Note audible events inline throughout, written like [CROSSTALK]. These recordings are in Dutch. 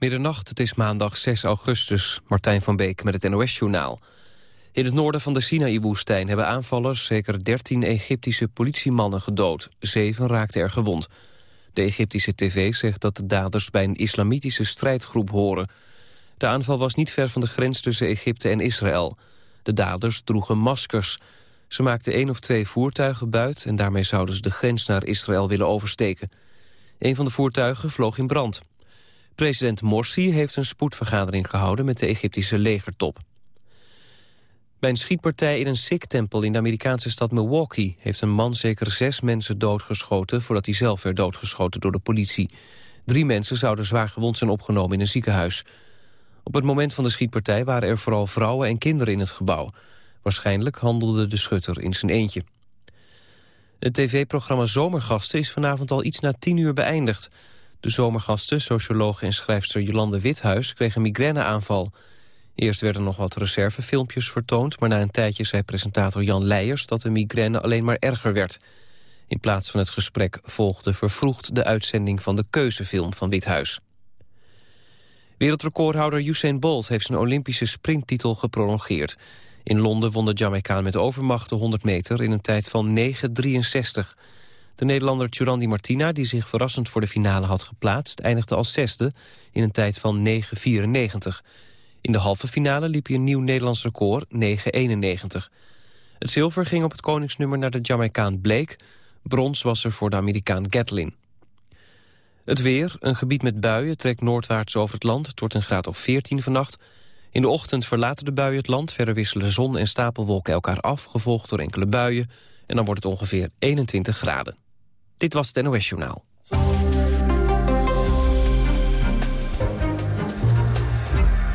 Middernacht, het is maandag 6 augustus. Martijn van Beek met het NOS-journaal. In het noorden van de Sinaï-woestijn hebben aanvallers... zeker 13 Egyptische politiemannen gedood. Zeven raakten er gewond. De Egyptische tv zegt dat de daders bij een islamitische strijdgroep horen. De aanval was niet ver van de grens tussen Egypte en Israël. De daders droegen maskers. Ze maakten één of twee voertuigen buit... en daarmee zouden ze de grens naar Israël willen oversteken. Een van de voertuigen vloog in brand. President Morsi heeft een spoedvergadering gehouden met de Egyptische legertop. Bij een schietpartij in een Sikh-tempel in de Amerikaanse stad Milwaukee... heeft een man zeker zes mensen doodgeschoten... voordat hij zelf werd doodgeschoten door de politie. Drie mensen zouden zwaar gewond zijn opgenomen in een ziekenhuis. Op het moment van de schietpartij waren er vooral vrouwen en kinderen in het gebouw. Waarschijnlijk handelde de schutter in zijn eentje. Het tv-programma Zomergasten is vanavond al iets na tien uur beëindigd. De zomergasten, socioloog en schrijfster Jolande Withuis, kreeg een migraineaanval. Eerst werden nog wat reservefilmpjes vertoond... maar na een tijdje zei presentator Jan Leijers dat de migraine alleen maar erger werd. In plaats van het gesprek volgde vervroegd de uitzending van de keuzefilm van Withuis. Wereldrecordhouder Usain Bolt heeft zijn Olympische sprinttitel geprolongeerd. In Londen won de Jamaicaan met overmacht de 100 meter in een tijd van 9,63. De Nederlander Tjurandi Martina, die zich verrassend voor de finale had geplaatst... eindigde als zesde in een tijd van 9,94. In de halve finale liep hij een nieuw Nederlands record, 9,91. Het zilver ging op het koningsnummer naar de Jamaicaan Blake. Brons was er voor de Amerikaan Gatlin. Het weer, een gebied met buien, trekt noordwaarts over het land. Wordt een graad of 14 vannacht. In de ochtend verlaten de buien het land. Verder wisselen zon en stapelwolken elkaar af, gevolgd door enkele buien. En dan wordt het ongeveer 21 graden. Dit was het NOS Journaal.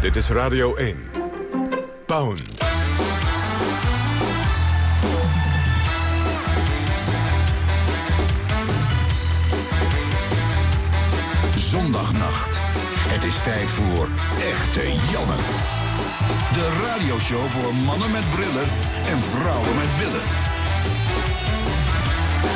Dit is Radio 1. Pound. Zondagnacht. Het is tijd voor Echte Janne. De radioshow voor mannen met brillen en vrouwen met billen.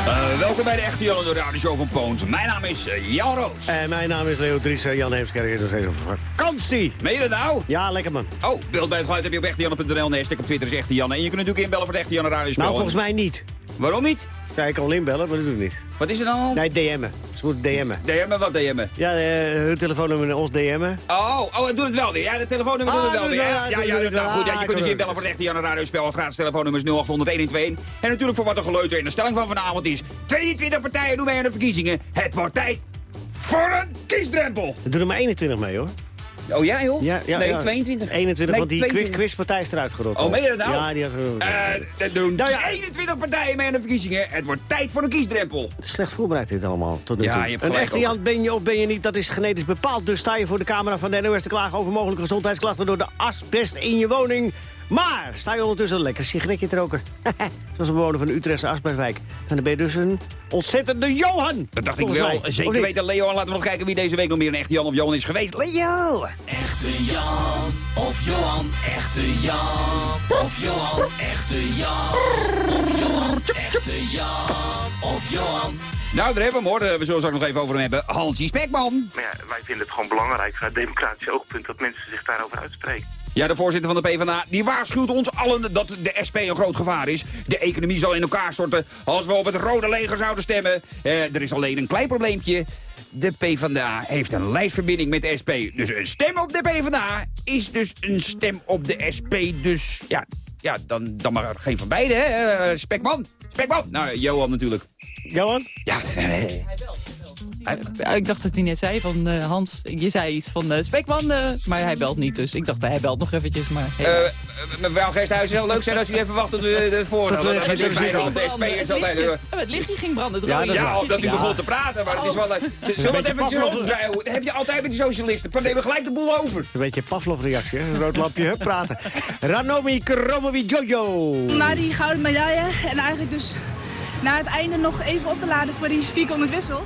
Uh, welkom bij de Echte Jan de radioshow van Poons. Mijn naam is uh, Jan Roos. En mijn naam is Leo Driessen. Jan Heemskerk is nog steeds op vakantie. Meen je dat nou? Ja, lekker man. Oh, beeld bij het geluid heb je op echtejanne.nl. Nee, stek op Twitter is Echte Janne. En je kunt natuurlijk inbellen voor de Echte Janne radiospel. Nou, volgens mij niet. Waarom niet? Ja, ik kan al inbellen, maar dat doe ik niet. Wat is er dan? Nee, DM'en. Ze moeten DM'en. DM'en? Wat DM'en? Ja, uh, hun telefoonnummer ons DM'en. Oh, oh, doet het wel weer. Ja, de telefoonnummer doet het wel weer. Ja, ja, ja, nou, goed, ja, je kunt dus inbellen voor het echte Janne radiospel. Het gratis telefoonnummer is 0800 En natuurlijk voor wat er geleuter in de stelling van vanavond is. 22 partijen doen mee aan de verkiezingen. Het wordt tijd voor een kiesdrempel. Er doen er maar 21 mee, hoor. Oh ja, joh? Ja, ja, nee, 22. 21, want die quizpartij is eruit gerold. Oh, meen je dat nou? Ja, die had uh, Er doen nou, ja. 21 partijen mee aan de verkiezingen. Het wordt tijd voor een kiesdrempel. Slecht voorbereid dit allemaal, tot nu ja, toe. een echte Jan ben je of ben je niet, dat is genetisch bepaald. Dus sta je voor de camera van de NOS te klagen over mogelijke gezondheidsklachten... door de asbest in je woning. Maar sta je ondertussen een lekker sigaretje te roken. [LAUGHS] Zoals een bewoner van de Utrechtse Asperwijk. En dan ben je dus een ontzettende Johan. Dat dacht ik wel. Zeker weten, Leo. Laten we nog kijken wie deze week nog meer een echte Jan of Johan is geweest. Leo! Echte Jan of Johan. Echte Jan of Johan. Echte Jan of Johan. Echte Jan of Johan. Nou, daar hebben we hem hoor. We zullen het nog even over hem hebben. Hansie Spekman. Maar ja, wij vinden het gewoon belangrijk vanuit democratisch oogpunt dat mensen zich daarover uitspreken. Ja, de voorzitter van de PvdA die waarschuwt ons allen dat de SP een groot gevaar is. De economie zal in elkaar storten als we op het rode leger zouden stemmen. Eh, er is alleen een klein probleempje. De PvdA heeft een lijstverbinding met de SP. Dus een stem op de PvdA is dus een stem op de SP. Dus ja, ja dan, dan maar geen van beide, hè? Uh, Spekman. Spekman. Nou, Johan natuurlijk. Johan? Ja, [LAUGHS] hij ik dacht dat hij net zei van uh, Hans, je zei iets van uh, Spekman, uh, maar hij belt niet. Dus ik dacht hij belt nog eventjes. Maar mevrouw Geesthuis, het zou leuk zijn als u even wacht tot de, de voor. Dat we het Het lichtje ging branden. Ja, ja, dat u begon te praten, maar het is wel... Zullen we het even opdraaien? heb je altijd met die socialisten. Dan nemen we gelijk de boel over. Een beetje Pavlov-reactie, hè? Rood lampje, hup, praten. [LAUGHS] Ranomi Kromovi Jojo. Na die gouden medaille en eigenlijk dus na het einde nog even op te laden voor die 400 wissel.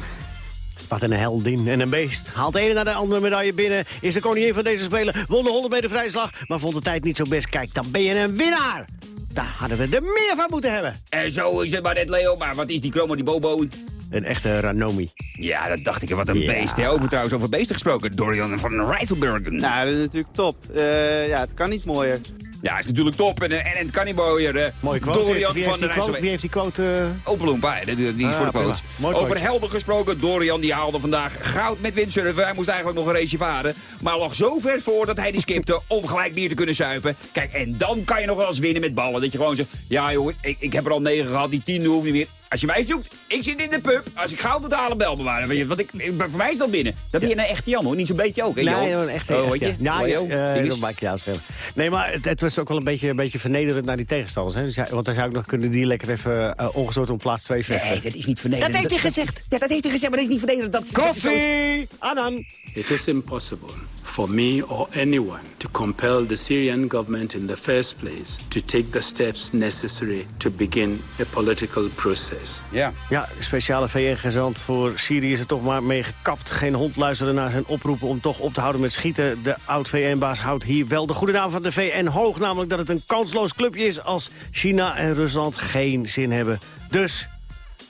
Wat een heldin en een beest. Haalt de ene naar de andere medaille binnen. Is de koningin van deze Spelen. Won de 100 meter vrijslag, maar vond de tijd niet zo best. Kijk, dan ben je een winnaar. Daar hadden we er meer van moeten hebben. En zo is het maar net, Leo. Maar wat is die Chromo, die Bobo? Een echte Ranomi. Ja, dat dacht ik. Wat een Ja. beest. Hè? Over trouwens over beesten gesproken. Dorian van Rijsselbergen. Nou, dat is natuurlijk top. Eh, ja, het kan niet mooier. Ja, is natuurlijk top. En, eh, en, mooier. hè. Mooie quote. Dorian wie, van heeft de die quote, wie heeft die quote? eh, Openloempa, hè, die, die Ah, voor de. Mooi Over quote. helder gesproken, Dorian die haalde vandaag goud met windsurfen. Hij moest eigenlijk nog een raceje varen. Maar lag zo ver voor dat hij die skipte [LAUGHS] om gelijk bier te kunnen zuipen. Kijk, en dan kan je nog wel eens winnen met ballen. Dat je gewoon zegt, ja jongen, ik, ik heb er al negen gehad, die tiende hoeft niet meer. Als je mij zoekt, ik zit in de pub. Als ik goud moet halen, bel me maar. Weet je, Want ik, ik, voor mij is dat binnen. Dan ben je een echte Jan hoor, niet zo'n beetje ook. Hè, Nee, Johan? hoor, echt Oh, echt, weet ja. je? Ja, ja, joh, eh, dat je uitschelen. Nee, maar het, het was ook wel een beetje, een beetje vernederend naar die tegenstanders. Hè? Dus ja, want dan zou ik nog kunnen die lekker even uh, ongezocht om plaats 2 vechten. Nee, dat is niet vernederend. Dat heeft hij gezegd. Ja, dat heeft hij gezegd, maar dat is niet vernederend. Dat, Koffie! Anan! It is impossible for me or anyone to compel the Syrian government in the first place to take the steps necessary to begin a political process. Ja. Ja, speciale VN-gezant voor Syrië is er toch maar mee gekapt. Geen hond luisterde naar zijn oproepen om toch op te houden met schieten. De oud-VN-baas houdt hier wel de goede naam van de VN hoog. Namelijk dat het een kansloos clubje is als China en Rusland geen zin hebben. Dus,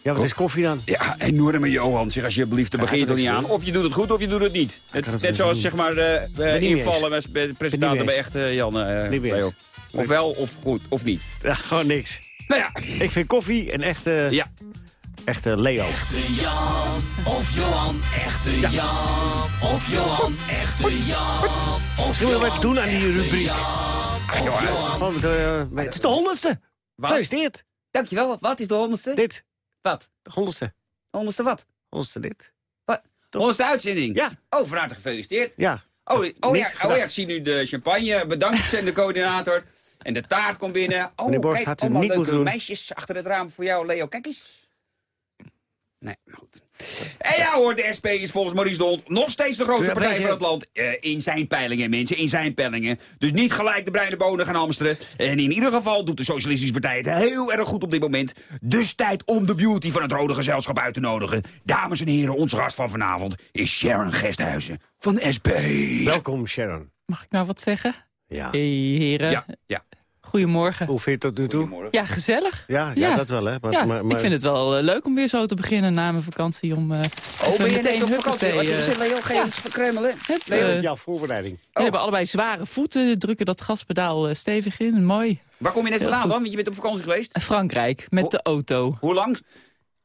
ja, wat is koffie dan? Ja, enorme Johan. Zeg alsjeblieft, daar begin je toch niet aan. Of je doet het goed of je doet het niet. Het, het net zoals doen. zeg maar mee invallen met bij de presentator bij echte Jan. eh, Leo. eens. Of wel, of goed, of niet. Ja, gewoon niks. Nou ja, Ik vind koffie een echte, ja. echte Leo. Echte Jan of Johan, echte Jan of Johan, echte Jan of Misschien moeten we doen aan die echte rubriek. Jan of Johan. De- het is de honderdste. Gefeliciteerd. Dankjewel. Wat is de honderdste? Dit, Wat? de honderdste. Honderdste wat? Honderdste dit. Wat? Honderdste uitzending? Ja. Oh, van harte gefeliciteerd. Ja. Oh, oh, ja, oh ja, ik zie nu de champagne. Bedankt, zendercoördinator. En de taart komt binnen. Oh, Meneer Borst, kijk, had u allemaal niet leuke moeten doen. meisjes achter het raam voor jou, Leo. Kijk eens. Nee, goed. En ja hoor, de SP is volgens Maurice de Hond nog steeds de grootste partij van het land. Eh, in zijn peilingen, mensen, in zijn peilingen. Dus niet gelijk de bruine bonen gaan hamsteren. En in ieder geval doet de Socialistische Partij het heel erg goed op dit moment. Dus tijd om de beauty van het rode gezelschap uit te nodigen. Dames en heren, onze gast van vanavond is Sharon Gesthuizen van de SP. Welkom Sharon. Mag ik nou wat zeggen? Ja. Hey heren, Ja, ja. Goedemorgen. Hoe vind je het tot nu toe? Ja, gezellig. Ja, ja, Ja. dat wel hè. Maar, ja, maar, maar- ik vind het wel eh, leuk om weer zo te beginnen na mijn vakantie. Om, eh Oh, ben je meteen net op vakantie? huppatee, Wat is het, eh, Leo? Je ja. iets hup, Leo? eh, Ja, voorbereiding. Jullie hebben allebei zware voeten, drukken dat gaspedaal eh, stevig in. Mooi. Waar kom je net Heel vandaan goed. dan? Want je bent op vakantie geweest. Frankrijk, met Ho- de auto. Hoe lang?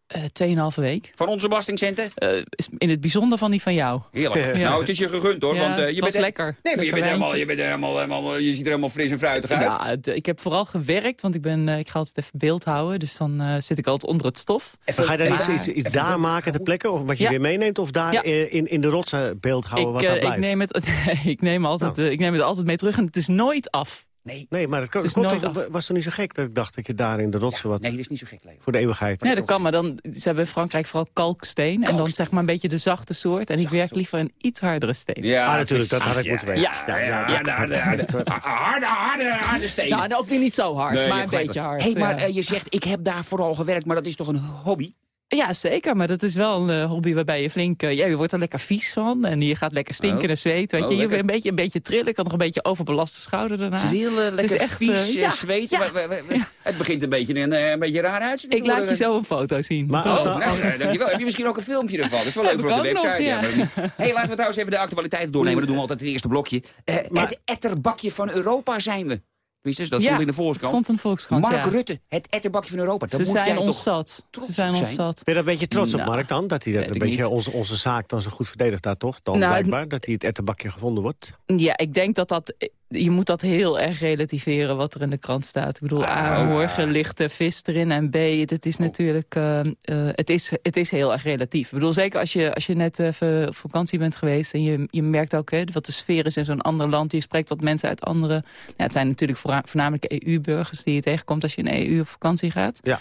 Eh Tweeënhalve week. Van onze belastingcenten? Eh, is in het bijzonder van die van jou. Heerlijk. [LAUGHS] Ja. Nou, het is je gegund hoor. Ja, want, eh, het je was bent lekker. Nee, maar je bent, helemaal, je, bent helemaal, helemaal, je ziet er helemaal fris en fruitig uit. Ja, ik heb vooral gewerkt, want ik, ben, eh, ik ga altijd even beeld houden. Dus dan eh, zit ik altijd onder het stof. Maar ga je daar iets, iets, iets daar maken ter plekke? Of wat je Ja. weer meeneemt? Of daar Ja. in, in de rotsen beeld houden wat daar blijft? ik, neem het, [LAUGHS] ik, neem altijd, Nou. ik neem het altijd mee terug en het is nooit af. Nee, Nee, maar het, toch- af. was toch niet zo gek dat ik dacht dat je daar in de rotsen wat nee, dat is niet zo gek, Leo. voor de eeuwigheid... Ja, dat kan, maar dan, ze hebben in Frankrijk vooral kalksteen. En dan zeg maar een beetje de zachte soort. En ik werk liever een iets hardere steen. Ja, Ah, natuurlijk, dat had ik ja, moeten weten. Ja, ja, ja, ja, de harde, harde, harde, harde, harde stenen. Ja, nou, ook weer niet zo hard, Nee, maar een beetje hard. Hey, maar ja. eh, je zegt, ik heb daar vooral gewerkt, maar dat is toch een hobby? Ja, zeker. Maar dat is wel een eh, hobby waarbij je flink... ja, je wordt er lekker vies van. En je gaat lekker stinken Oh. en zweten. Weet Oh, je, je een beetje, een beetje trillen. Ik had nog een beetje overbelaste schouder daarna. Trillen, lekker echt, vies, ja, ja, wa- wa- Het begint een beetje een, eh, een beetje raar uit. Ik laat je zo een foto zien. Maar Oh, als- nou, dankjewel. Heb je misschien ook een filmpje ervan? Dat is wel leuk voor op de kan website. nog, hey, laten we trouwens even de actualiteit doornemen. Dat doen we altijd in het eerste blokje. Eh, Maar- het etterbakje van Europa zijn we. Dat ja, stond in de Volkskrant. stond in de Volkskrant, Mark ja. Rutte, het etterbakje van Europa. Ze moet jij zijn ons zat. Ze zijn ons zijn? zat. Ben je daar een beetje trots op, Nou, Mark, dan? Dat hij dat een beetje onze, onze zaak dan zo goed verdedigt daar toch? Dan Nou, blijkbaar, dat hij het ettenbakje gevonden wordt. Ja, ik denk dat dat... Je moet dat heel erg relativeren wat er in de krant staat. Ik bedoel, A, Ah. morgen ligt de vis erin. En B, het is natuurlijk... eh, eh, het, is, het is heel erg relatief. Ik bedoel, zeker als je, als je net even op vakantie bent geweest... en je, je merkt ook hè, wat de sfeer is in zo'n ander land. Je spreekt wat mensen uit andere... Ja, het zijn natuurlijk voorna- voornamelijk EU-burgers die je tegenkomt... als je in EU op vakantie gaat. Ja.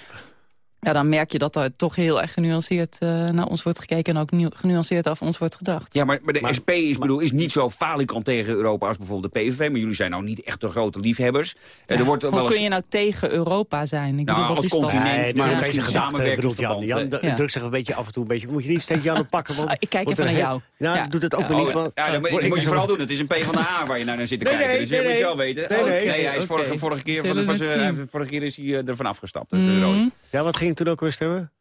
Ja, dan merk je dat er toch heel erg genuanceerd eh, naar ons wordt gekeken... en ook nu- genuanceerd over ons wordt gedacht. Ja, maar, maar de SP is, bedoel, is niet zo falikant tegen Europa als bijvoorbeeld de PVV. Maar jullie zijn nou niet echt de grote liefhebbers. En er wordt wel Hoe eens... kun je nou tegen Europa zijn? Ik Nou, bedoel, wat als is dat? continent, Nee, maar Europese misschien gedachte samenwerking bedoelt Jan. Jan Ja. druk zich een beetje af en toe een beetje. Moet je niet steeds Jan oppakken? Want Ah, ik kijk even er naar heel- jou. Ja, Ja. doet het ook Ja, wel Oh, niet. want- ja, dat moet, word ik moet je vooral doen. Het is een P van de A [LAUGHS] waar je naar zit te kijken. dus dat moet je zelf weten. Nee, Oh, nee. hij is keer, eh, vorige keer is hij eh, ervan afgestapt. Dus, Mm. Ja, wat ging je toen ook weer stemmen?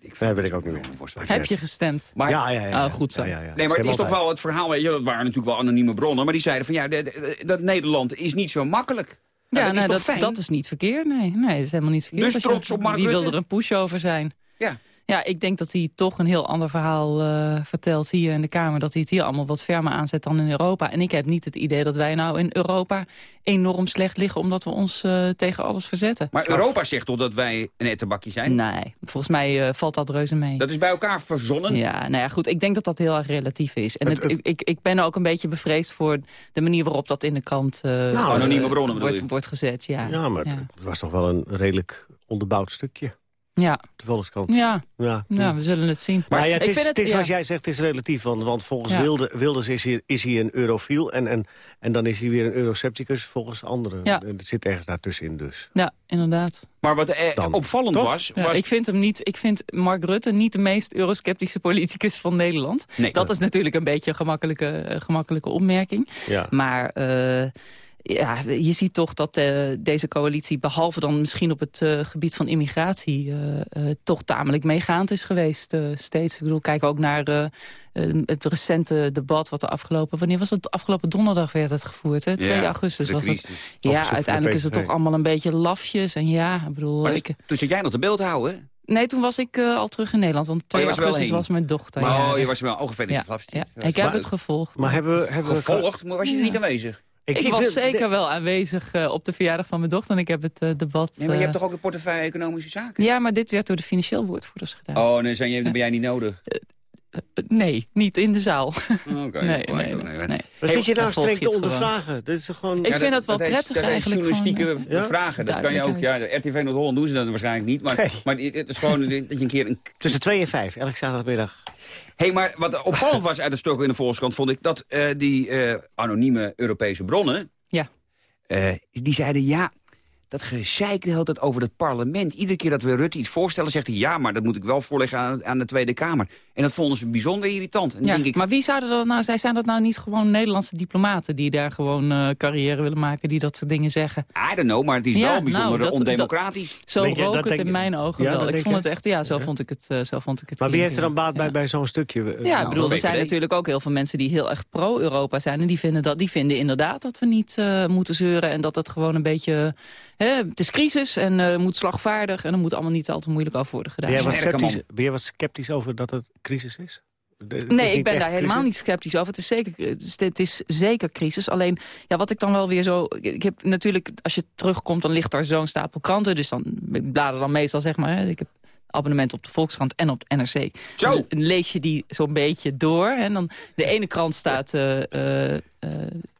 Ik ik Nee, weet ik ook niet meer. Heb je gestemd? Maar, ja, ja, ja. Oh, goed zo. Ja, ja, ja. Nee, maar het is toch wel het verhaal, weet je, dat waren natuurlijk wel anonieme bronnen, maar die zeiden van ja, de- de- dat Nederland is niet zo makkelijk. Ja, Nou, dat is nee, dat, fijn? dat is niet verkeerd. Nee, nee, dat is helemaal niet verkeerd. Dus je- trots op Mark Wie wil er een pushover zijn? Ja. Ja, ik denk dat hij toch een heel ander verhaal eh, vertelt hier in de Kamer. Dat hij het hier allemaal wat fermer aanzet dan in Europa. En ik heb niet het idee dat wij nou in Europa enorm slecht liggen... omdat we ons eh, tegen alles verzetten. Maar Europa zegt toch dat wij een ettenbakje zijn? Nee, volgens mij eh, valt dat reuze mee. Dat is bij elkaar verzonnen? Ja, nou ja, goed. Ik denk dat dat heel erg relatief is. En Het- het- het- ik, ik, ik ben ook een beetje bevreesd voor de manier waarop dat in de krant eh, Nou, anonieme bronnen wordt, wordt gezet. Ja, Ja, maar ja. het was toch wel een redelijk onderbouwd stukje. Ja, De Volkskrant. ja, Ja. ja, we zullen het zien. Maar ja, het ik is, vind het is ja. zoals jij zegt, het is relatief. Want, want volgens Ja. Wilde, Wilders is hij, is hij een eurofiel. En, en, en dan is hij weer een eurocepticus volgens anderen. Ja. Het zit ergens daartussenin dus. Ja, inderdaad. Maar wat eh, Dan. opvallend Toch? was, Ja, was ik, vind hem niet, ik vind Mark Rutte niet de meest eurosceptische politicus van Nederland. Nee. dat is natuurlijk een beetje een gemakkelijke, gemakkelijke opmerking. Ja. Maar eh, ja, je ziet toch dat eh, deze coalitie, behalve dan misschien op het eh, gebied van immigratie, eh, eh, toch tamelijk meegaand is geweest eh, steeds. Ik bedoel, kijk ook naar eh, eh, het recente debat wat de afgelopen, wanneer was het? Afgelopen donderdag werd het gevoerd, hè? 2 Ja, augustus de was het. Ja, uiteindelijk de is het toch allemaal een beetje lafjes. En ja, ik bedoel... Maar ik, toen zit jij nog te beeld houden, nee, toen was ik eh, al terug in Nederland. Want 2 je was er wel augustus was mijn dochter. Maar ja, oh, je dus- was wel ongeveer ja, flapst. ja, ik heb het gevolgd. Maar hebben we... Hebben we gevolgd, maar was je er Ja. niet aanwezig? Ik, ik was zeker wel aanwezig eh, op de verjaardag van mijn dochter. En ik heb het eh, debat... Nee, maar je hebt eh, toch ook een portefeuille economische zaken? Ja, maar dit werd door de financieel woordvoerders gedaan. Oh, nee, zijn ben jij niet nodig. Eh, nee, niet in de zaal. [LAUGHS] Oké, nee, nee, nee, nee. nee. Wat zit je nou streng te ondervragen? Dit is gewoon... Ik Ja, vind dat wel prettig dat eigenlijk. journalistieke gewoon, Ja? vragen. Dat kan je ook. Ja, de RTV Noord-Holland doen ze dat waarschijnlijk niet. Maar, Nee. maar het is gewoon dat je een keer een Tussen twee en vijf, elke zaterdagmiddag. Hé, hey, maar wat opvallend was uit de stuk in de Volkskrant... vond ik dat eh, die eh, anonieme Europese bronnen... Ja. eh, die zeiden ja... Dat gezeik de hele tijd over het parlement. Iedere keer dat we Rutte iets voorstellen, zegt hij... ja, maar dat moet ik wel voorleggen aan, aan de Tweede Kamer. En dat vonden ze bijzonder irritant. En Ja, denk ik, maar wie zouden dat nou zijn? Zijn dat nou niet gewoon Nederlandse diplomaten... die daar gewoon eh, carrière willen maken, die dat soort dingen zeggen? I don't know, maar het is Ja, wel bijzonder nou, dat- ondemocratisch. Zo Denk rook dat het denk in mijn ogen Ja, dat wel. Ik vond het echt, ja, zo vond ik het, zo vond ik het Maar wie heeft er dan baat bij, Ja. bij zo'n stukje? Ja, nou, ik bedoel, er zijn natuurlijk ook heel veel mensen die heel erg pro-Europa zijn. En die vinden, dat, die vinden inderdaad dat we niet eh, moeten zeuren. En dat het gewoon een beetje... Hè, het is crisis en eh moet slagvaardig. En er moet allemaal niet al te moeilijk over worden gedaan. Ben jij, wat sceptisch, ben jij wat sceptisch over dat het crisis is? De- het is Nee, ik ben daar helemaal niet sceptisch over. Het is, zeker, het is- het is zeker crisis. Alleen, ja, wat ik dan wel weer zo... Ik heb natuurlijk, als je terugkomt, dan ligt daar zo'n stapel kranten. Dus dan, ik blader dan meestal, zeg maar... Hè, ik heb abonnement op de Volkskrant en op de NRC. Zo. Dan lees je die zo'n beetje door. En dan de ene krant staat... eh, eh, eh,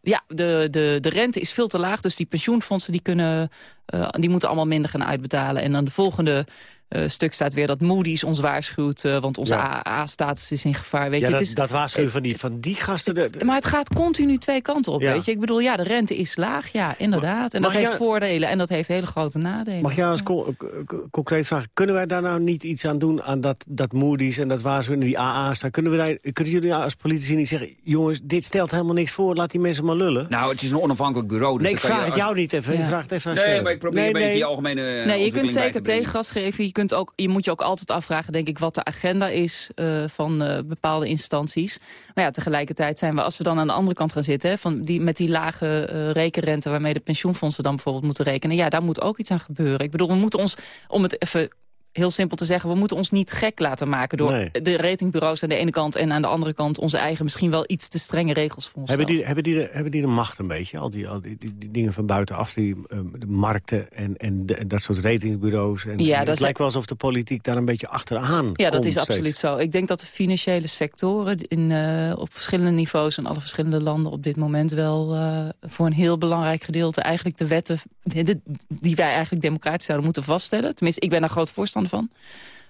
ja, de, de, de rente is veel te laag. Dus die pensioenfondsen die kunnen, eh, die moeten allemaal minder gaan uitbetalen. En dan de volgende eh, stuk staat weer dat Moody's ons waarschuwt. eh, want onze Ja. AA-status is in gevaar. Weet Ja, je, dat, het is, dat waarschuwen van die, van die gasten. de- maar het gaat continu twee kanten op, Ja. weet je. Ik bedoel, ja, de rente is laag, ja, inderdaad. En dat heeft voordelen en dat heeft hele grote nadelen. Mag jij co- co- concreet vragen, kunnen wij daar nou niet iets aan doen... aan dat, dat Moody's en dat waarschuwen, die AA's... Kunnen, we daar, kunnen jullie als politici niet zeggen... jongens, dit stelt helemaal niks voor, laat die mensen maar lullen? Nou, het is een onafhankelijk bureau. dus nee, ik vraag je- het jou niet even. Ja. Ik vraag het even aan Nee, maar ik probeer nee, een beetje nee. die algemene Nee, je kunt zeker tegengas geven. Je, kunt ook, je moet je ook altijd afvragen, denk ik, wat de agenda is eh, van eh, bepaalde instanties. Maar ja, tegelijkertijd zijn we, als we dan aan de andere kant gaan zitten, hè, van die, met die lage eh, rekenrente waarmee de pensioenfondsen dan bijvoorbeeld moeten rekenen, ja, daar moet ook iets aan gebeuren. Ik bedoel, we moeten ons, om het even heel simpel te zeggen, we moeten ons niet gek laten maken door Nee. de ratingbureaus aan de ene kant en aan de andere kant onze eigen misschien wel iets te strenge regels voor onszelf. Hebben die, hebben, die de, hebben die de macht een beetje? Al die, al die, die, die dingen van buitenaf, die ehm, de markten en, en, de- en dat soort ratingbureaus. En, Ja, en dat het lijkt wel alsof de politiek daar een beetje achteraan Ja, dat is steeds. absoluut zo. Ik denk dat de financiële sectoren in, eh, op verschillende niveaus... in alle verschillende landen op dit moment wel eh, voor een heel belangrijk gedeelte... eigenlijk de wetten de- die wij eigenlijk democratisch zouden moeten vaststellen. Tenminste, ik ben daar groot voorstander van.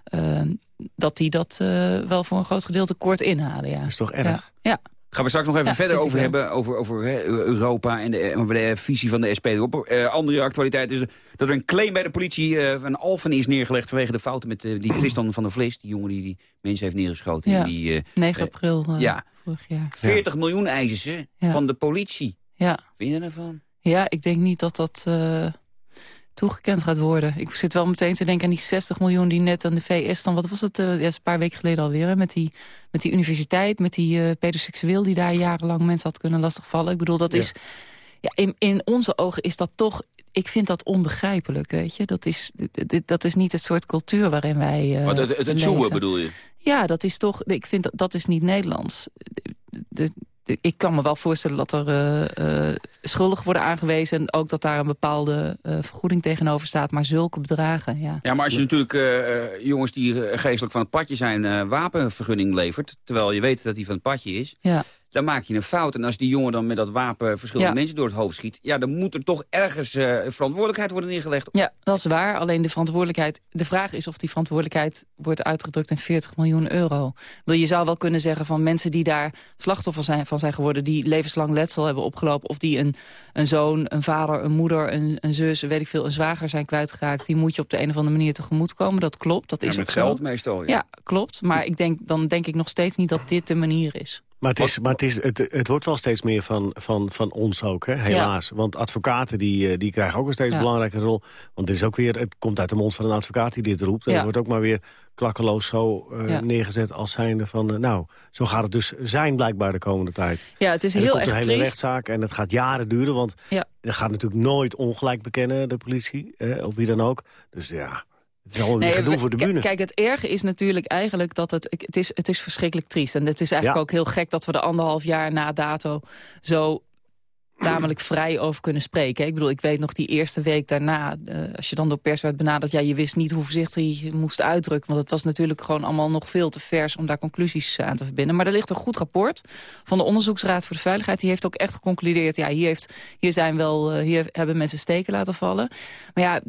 eh, dat die dat eh, wel voor een groot gedeelte kort inhalen. Ja. Dat is toch erg? Ja. ja. Gaan we straks nog even Ja, verder over hebben, over, over hè, Europa en de, visie van de SP erop. Eh, andere actualiteit is dat er een claim bij de politie eh, van Alphen is neergelegd vanwege de fouten met die [CLEARS THROAT] Tristan van der Vlees, die jongen die die mensen heeft neergeschoten. Ja. Die, eh, 9 eh, april ja. vorig jaar. 40 miljoen eisen ze Ja. van de politie. Ja. Vind je daarvan? Ja, ik denk niet dat dat... eh, toegekend gaat worden. Ik zit wel meteen te denken aan die 60 miljoen die net aan de VS dan... wat was het, uh, ja, een paar weken geleden alweer, hè, met, die, met die universiteit... met die uh, pedoseksueel die daar jarenlang mensen had kunnen lastigvallen. Ik bedoel, dat Ja. is... Ja, in, in onze ogen is dat toch... Ik vind dat onbegrijpelijk, weet je. Dat is, dit- dat is niet het soort cultuur waarin wij eh Want het, het, het bedoel je? Ja, dat is toch. Ik vind dat, dat is niet Nederlands. De- de- de- ik kan me wel voorstellen dat er eh schuldigen worden aangewezen... en ook dat daar een bepaalde eh, vergoeding tegenover staat. Maar zulke bedragen, ja. Ja, maar als je natuurlijk jongens die geestelijk van het padje zijn... wapenvergunning levert, terwijl je weet dat hij van het padje is... ja. Dan maak je een fout. En als die jongen dan met dat wapen verschillende Ja. mensen door het hoofd schiet... ja, dan moet er toch ergens eh, verantwoordelijkheid worden neergelegd. Ja, dat is waar. Alleen de verantwoordelijkheid... De vraag is of die verantwoordelijkheid wordt uitgedrukt in 40 miljoen euro. Wil je zou wel kunnen zeggen van mensen die daar slachtoffer zijn, van zijn geworden... die levenslang letsel hebben opgelopen... of die een, een zoon, een vader, een moeder, een, een zus, weet ik veel... een zwager zijn kwijtgeraakt... die moet je op de een of andere manier tegemoetkomen. Dat klopt, dat Ja, is met ook zo. geld meestal. Ja. Ja, klopt. Maar ik denk, dan denk ik nog steeds niet dat dit de manier is. Maar, het, is, maar het, is, het, het wordt wel steeds meer van, van, van ons ook, hè? helaas. Want advocaten die, eh, die krijgen ook een steeds Ja. belangrijke rol. Want het, is ook weer, het komt uit de mond van een advocaat die dit roept. En Ja. het wordt ook maar weer klakkeloos zo eh, neergezet als zijnde van... eh, nou, zo gaat het dus zijn blijkbaar de komende tijd. Ja, het is er heel komt erg een hele triest. rechtszaak en het gaat jaren duren. Want er gaat natuurlijk nooit ongelijk bekennen, de politie. Eh, of wie dan ook. Dus ja, het is al een gedoe voor de bühne. Kijk, het erge is natuurlijk eigenlijk dat het... Het is, het is verschrikkelijk triest. En het is eigenlijk Ja. ook heel gek dat we er anderhalf jaar na dato... zo tamelijk vrij over kunnen spreken. Ik bedoel, ik weet nog die eerste week daarna... eh, als je dan door pers werd benaderd... ja, je wist niet hoe voorzichtig je moest uitdrukken. Want het was natuurlijk gewoon allemaal nog veel te vers... om daar conclusies aan te verbinden. Maar er ligt een goed rapport van de Onderzoeksraad voor de Veiligheid. Die heeft ook echt geconcludeerd... ja, hier, heeft, hier, zijn wel, eh, hier hebben mensen steken laten vallen. Maar ja...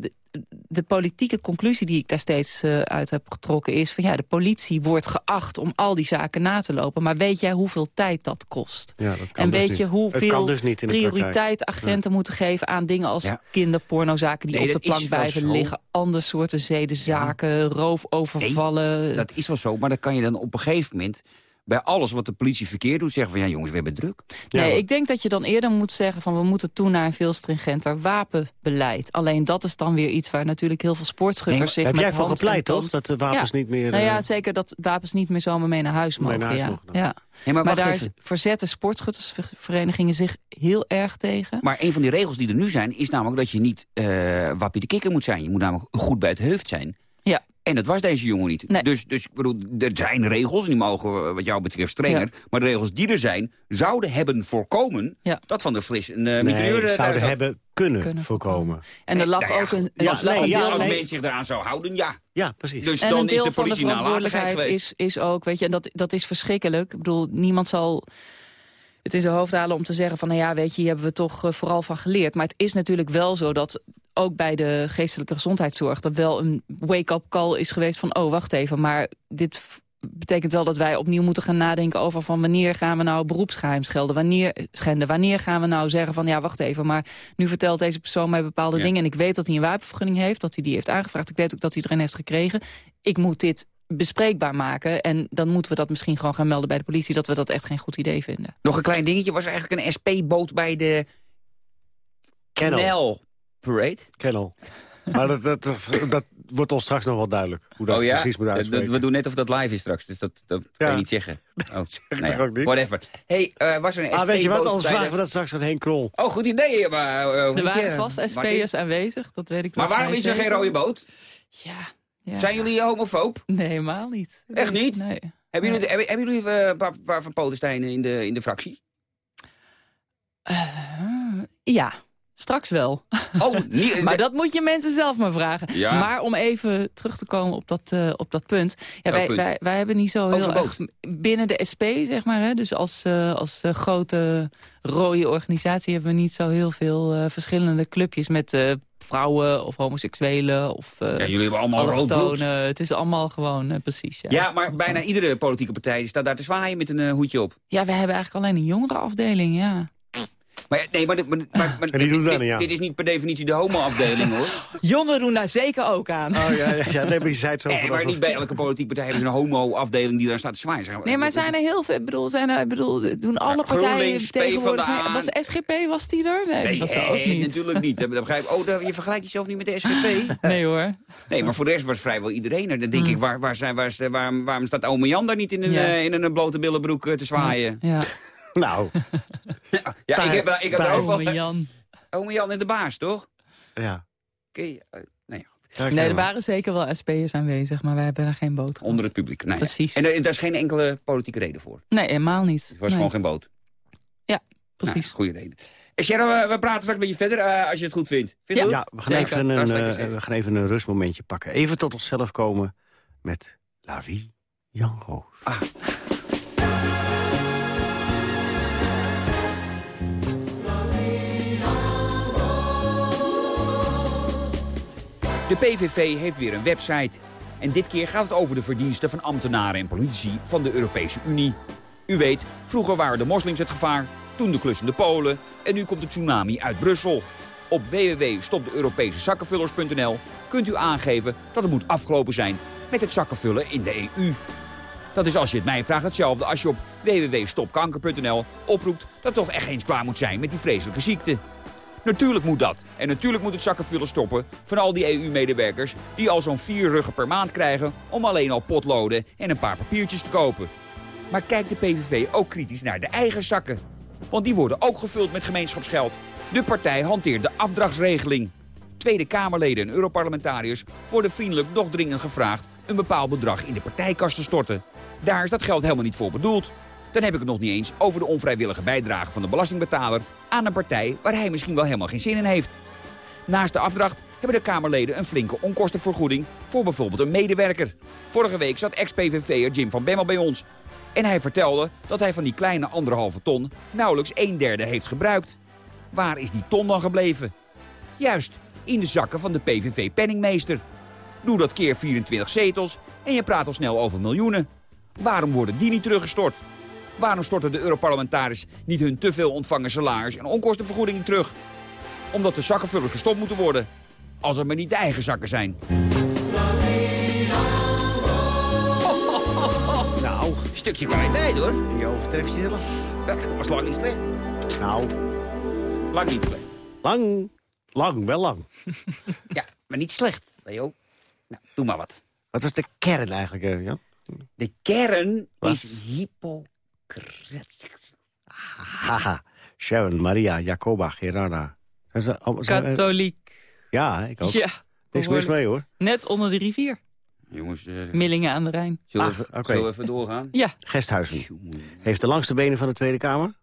de- politieke conclusie die ik daar steeds eh, uit heb getrokken is... van ja, de politie wordt geacht om al die zaken na te lopen. Maar weet jij hoeveel tijd dat kost? Ja, dat kan en dus weet niet. je hoeveel dus prioriteit agenten moeten geven aan dingen als Ja. kinderpornozaken die Nee, op de plank blijven zo. liggen, andere soorten zedenzaken, roofovervallen. Dat is wel zo, maar dan kan je dan op een gegeven moment... bij alles wat de politie verkeerd doet, zeggen van... ja jongens, we hebben druk. Nee, ik denk dat je dan eerder moet zeggen van we moeten toe naar een veel stringenter wapenbeleid. Alleen dat is dan weer iets waar natuurlijk heel veel sportschutters zich Heb met jij voor gepleit, toch? Dat de wapens Ja. niet meer... Nou ja, eh, zeker dat wapens niet meer zomaar mee naar huis mogen. naar huis ja. mogen ja. Nee, maar daar even. verzetten sportschuttersverenigingen zich heel erg tegen. Maar een van die regels die er nu zijn, is namelijk dat je niet eh wappie de kikker moet zijn. Je moet namelijk goed bij het hoofd zijn. En dat was deze jongen niet. Nee. Dus, dus ik bedoel, er zijn regels, en die mogen eh, wat jou betreft strenger. Maar de regels die er zijn, zouden hebben voorkomen... Ja. dat Van der Vlis een uh, mitrailleur... zouden hebben kunnen, Kunnen voorkomen. En er lag Nou ja, ook een, ja, lag nee, een Als nee. men zich eraan zou houden, ja. Ja, precies. Dus En dan een is deel de van de politie nalatigheid verantwoordelijkheid geweest. is, is ook, weet je, en dat, dat is verschrikkelijk. Ik bedoel, niemand zal het in zijn hoofd halen om te zeggen van... nou ja, weet je, hier hebben we toch eh, vooral van geleerd. Maar het is natuurlijk wel zo dat ook bij de geestelijke gezondheidszorg... er wel een wake-up call is geweest van, oh, wacht even, maar dit... betekent wel dat wij opnieuw moeten gaan nadenken over van wanneer gaan we nou beroepsgeheim schelden, wanneer schenden, wanneer gaan we nou zeggen van ja wacht even, maar nu vertelt deze persoon mij bepaalde Ja. dingen en ik weet dat hij een wapenvergunning heeft, dat hij die heeft aangevraagd, ik weet ook dat hij erin heeft gekregen. Ik moet dit bespreekbaar maken en dan moeten we dat misschien gewoon gaan melden bij de politie dat we dat echt geen goed idee vinden. Nog een klein dingetje, was er eigenlijk een SP-boot bij de Kennel. Parade? Kennel. Maar dat, dat, dat wordt ons straks nog wel duidelijk. Hoe dat oh ja? precies moet uitspreken. we doen net of dat live is straks, dus dat, dat kan je niet zeggen. [LAUGHS] Oh, ik nou ja, ook niet? Whatever. hey, eh, was er een ah, weet je wat, SP-boot anders vragen de- we dat straks aan Henk Krol. Oh, goed idee, maar... hoe Er waren je? vast? SP'ers aanwezig, dat weet ik Maar wel waarom vrij is er geen rode boot? Ja, ja. Zijn jullie homofoob? Nee, helemaal niet. Echt niet? Nee. Hebben jullie, hebben, hebben jullie eh, een paar, paar van Potensteinen in de, in de fractie? Eh, ja, straks wel. Oh, niet, [LAUGHS] Maar dat moet je mensen zelf maar vragen. Ja. Maar om even terug te komen op dat, eh, op dat punt. Ja, wij, punt? Wij, wij hebben niet zo Over heel erg binnen de SP, zeg maar. Hè, dus als, eh, als eh, grote rode organisatie hebben we niet zo heel veel verschillende clubjes met vrouwen of homoseksuelen of Ja, jullie hebben allemaal rood bloed. Het is allemaal gewoon precies. Ja. Ja, maar bijna iedere politieke partij staat daar te zwaaien met een hoedje op. ja, we hebben eigenlijk alleen een jongere afdeling, ja. Maar, nee, maar, dit- maar, maar, maar die doen is niet per definitie de homo-afdeling, hoor. [LAUGHS] Jongeren doen daar zeker ook aan. Oh ja, ja, ja nee, maar je zei het zo Nee, maar alsof- niet bij elke politieke partij hebben ze een homo-afdeling die daar staat te zwaaien. Zeg Nee, maar zijn er heel veel... Ik bedoel, zijn er, ik bedoel doen alle Ja, partijen tegenwoordig... Nee, was de SGP, was die er? Nee, was er ook niet. natuurlijk niet. Dat begrijp ik. Oh, je vergelijkt jezelf niet met de SGP? [LAUGHS] Nee hoor. Nee, maar voor de rest was vrijwel iedereen er. Dan denk ik, waar, waar zijn, waar, is- waar, waarom staat ome Jan daar niet in een, Ja. eh, in een blote billenbroek eh, te zwaaien? Ja. Nou, [LAUGHS] Ja, ik heb, ik heb er ook wel... Jan. Ome Jan en de baas, toch? ja. Oké, eh, nee, Ja, Nee, er waren zeker wel SP'ers aanwezig, maar wij hebben daar geen boot gehad. onder het publiek. Nee, ja. Precies. En er, daar is geen enkele politieke reden voor. Nee, helemaal niet. Het was Nee. gewoon geen boot. Precies. Nou, goede reden. En Sharon, we, we praten straks een beetje verder eh, als je het goed vindt. Vind je Ja, goed? we gaan, Zeker. even een, eh, we gaan even een rustmomentje pakken. Even tot onszelf komen met La Vie Jan Roos. Ah. De PVV heeft weer een website. En dit keer gaat het over de verdiensten van ambtenaren en politici van de Europese Unie. U weet, vroeger waren de moslims het gevaar, toen de klussende Polen... en nu komt de tsunami uit Brussel. Op www.stopdeeuropesezakkenvullers.nl kunt u aangeven dat het moet afgelopen zijn met het zakkenvullen in de EU. Dat is als je het mij vraagt hetzelfde als je op www.stopkanker.nl oproept dat toch echt eens klaar moet zijn met die vreselijke ziekte. Natuurlijk moet dat. En natuurlijk moet het zakkenvullen stoppen van al die EU-medewerkers... die al zo'n vier ruggen per maand krijgen om alleen al potloden en een paar papiertjes te kopen. Maar kijkt de PVV ook kritisch naar de eigen zakken? Want die worden ook gevuld met gemeenschapsgeld. De partij hanteert de afdragsregeling. Tweede Kamerleden en Europarlementariërs worden vriendelijk doch dringend gevraagd... een bepaald bedrag in de partijkast te storten. Daar is dat geld helemaal niet voor bedoeld. Dan heb ik het nog niet eens over de onvrijwillige bijdrage van de belastingbetaler... aan een partij waar hij misschien wel helemaal geen zin in heeft. Naast de afdracht hebben de Kamerleden een flinke onkostenvergoeding... voor bijvoorbeeld een medewerker. Vorige week zat ex-PVV'er Jim van Bemmel bij ons. En hij vertelde dat hij van die kleine anderhalve ton... nauwelijks een derde heeft gebruikt. Waar is die ton dan gebleven? Juist, in de zakken van de PVV-penningmeester. Doe dat keer 24 zetels en je praat al snel over miljoenen. Waarom worden die niet teruggestort? Waarom storten de Europarlementariërs niet hun te veel ontvangen salaris en onkostenvergoeding terug? Omdat de zakkenvullers gestopt moeten worden. Als het maar niet de eigen zakken zijn. [LAUGHS] Nou, Stukje kwaliteit hoor. je overtreft jezelf. Dat was lang niet slecht. Nou, Lang niet slecht. lang, lang, wel lang. [LAUGHS] Ja, maar niet slecht, Leo. Nou, doe maar wat. Wat was de kern eigenlijk, eh, Jan? De kern Wat? is hypocriet. Haha, Sharon, Maria, Jacoba, Gerarda. Zijn ze, al- zijn- Katholiek. ja, ik ook. Ja, Niks mis mee, hoor. Net onder de rivier. Jongens, eh, Millingen aan de Rijn. zullen, we Ah, even, oké. zullen we even doorgaan? Ja, Gesthuizen. Heeft de langste benen van de Tweede Kamer?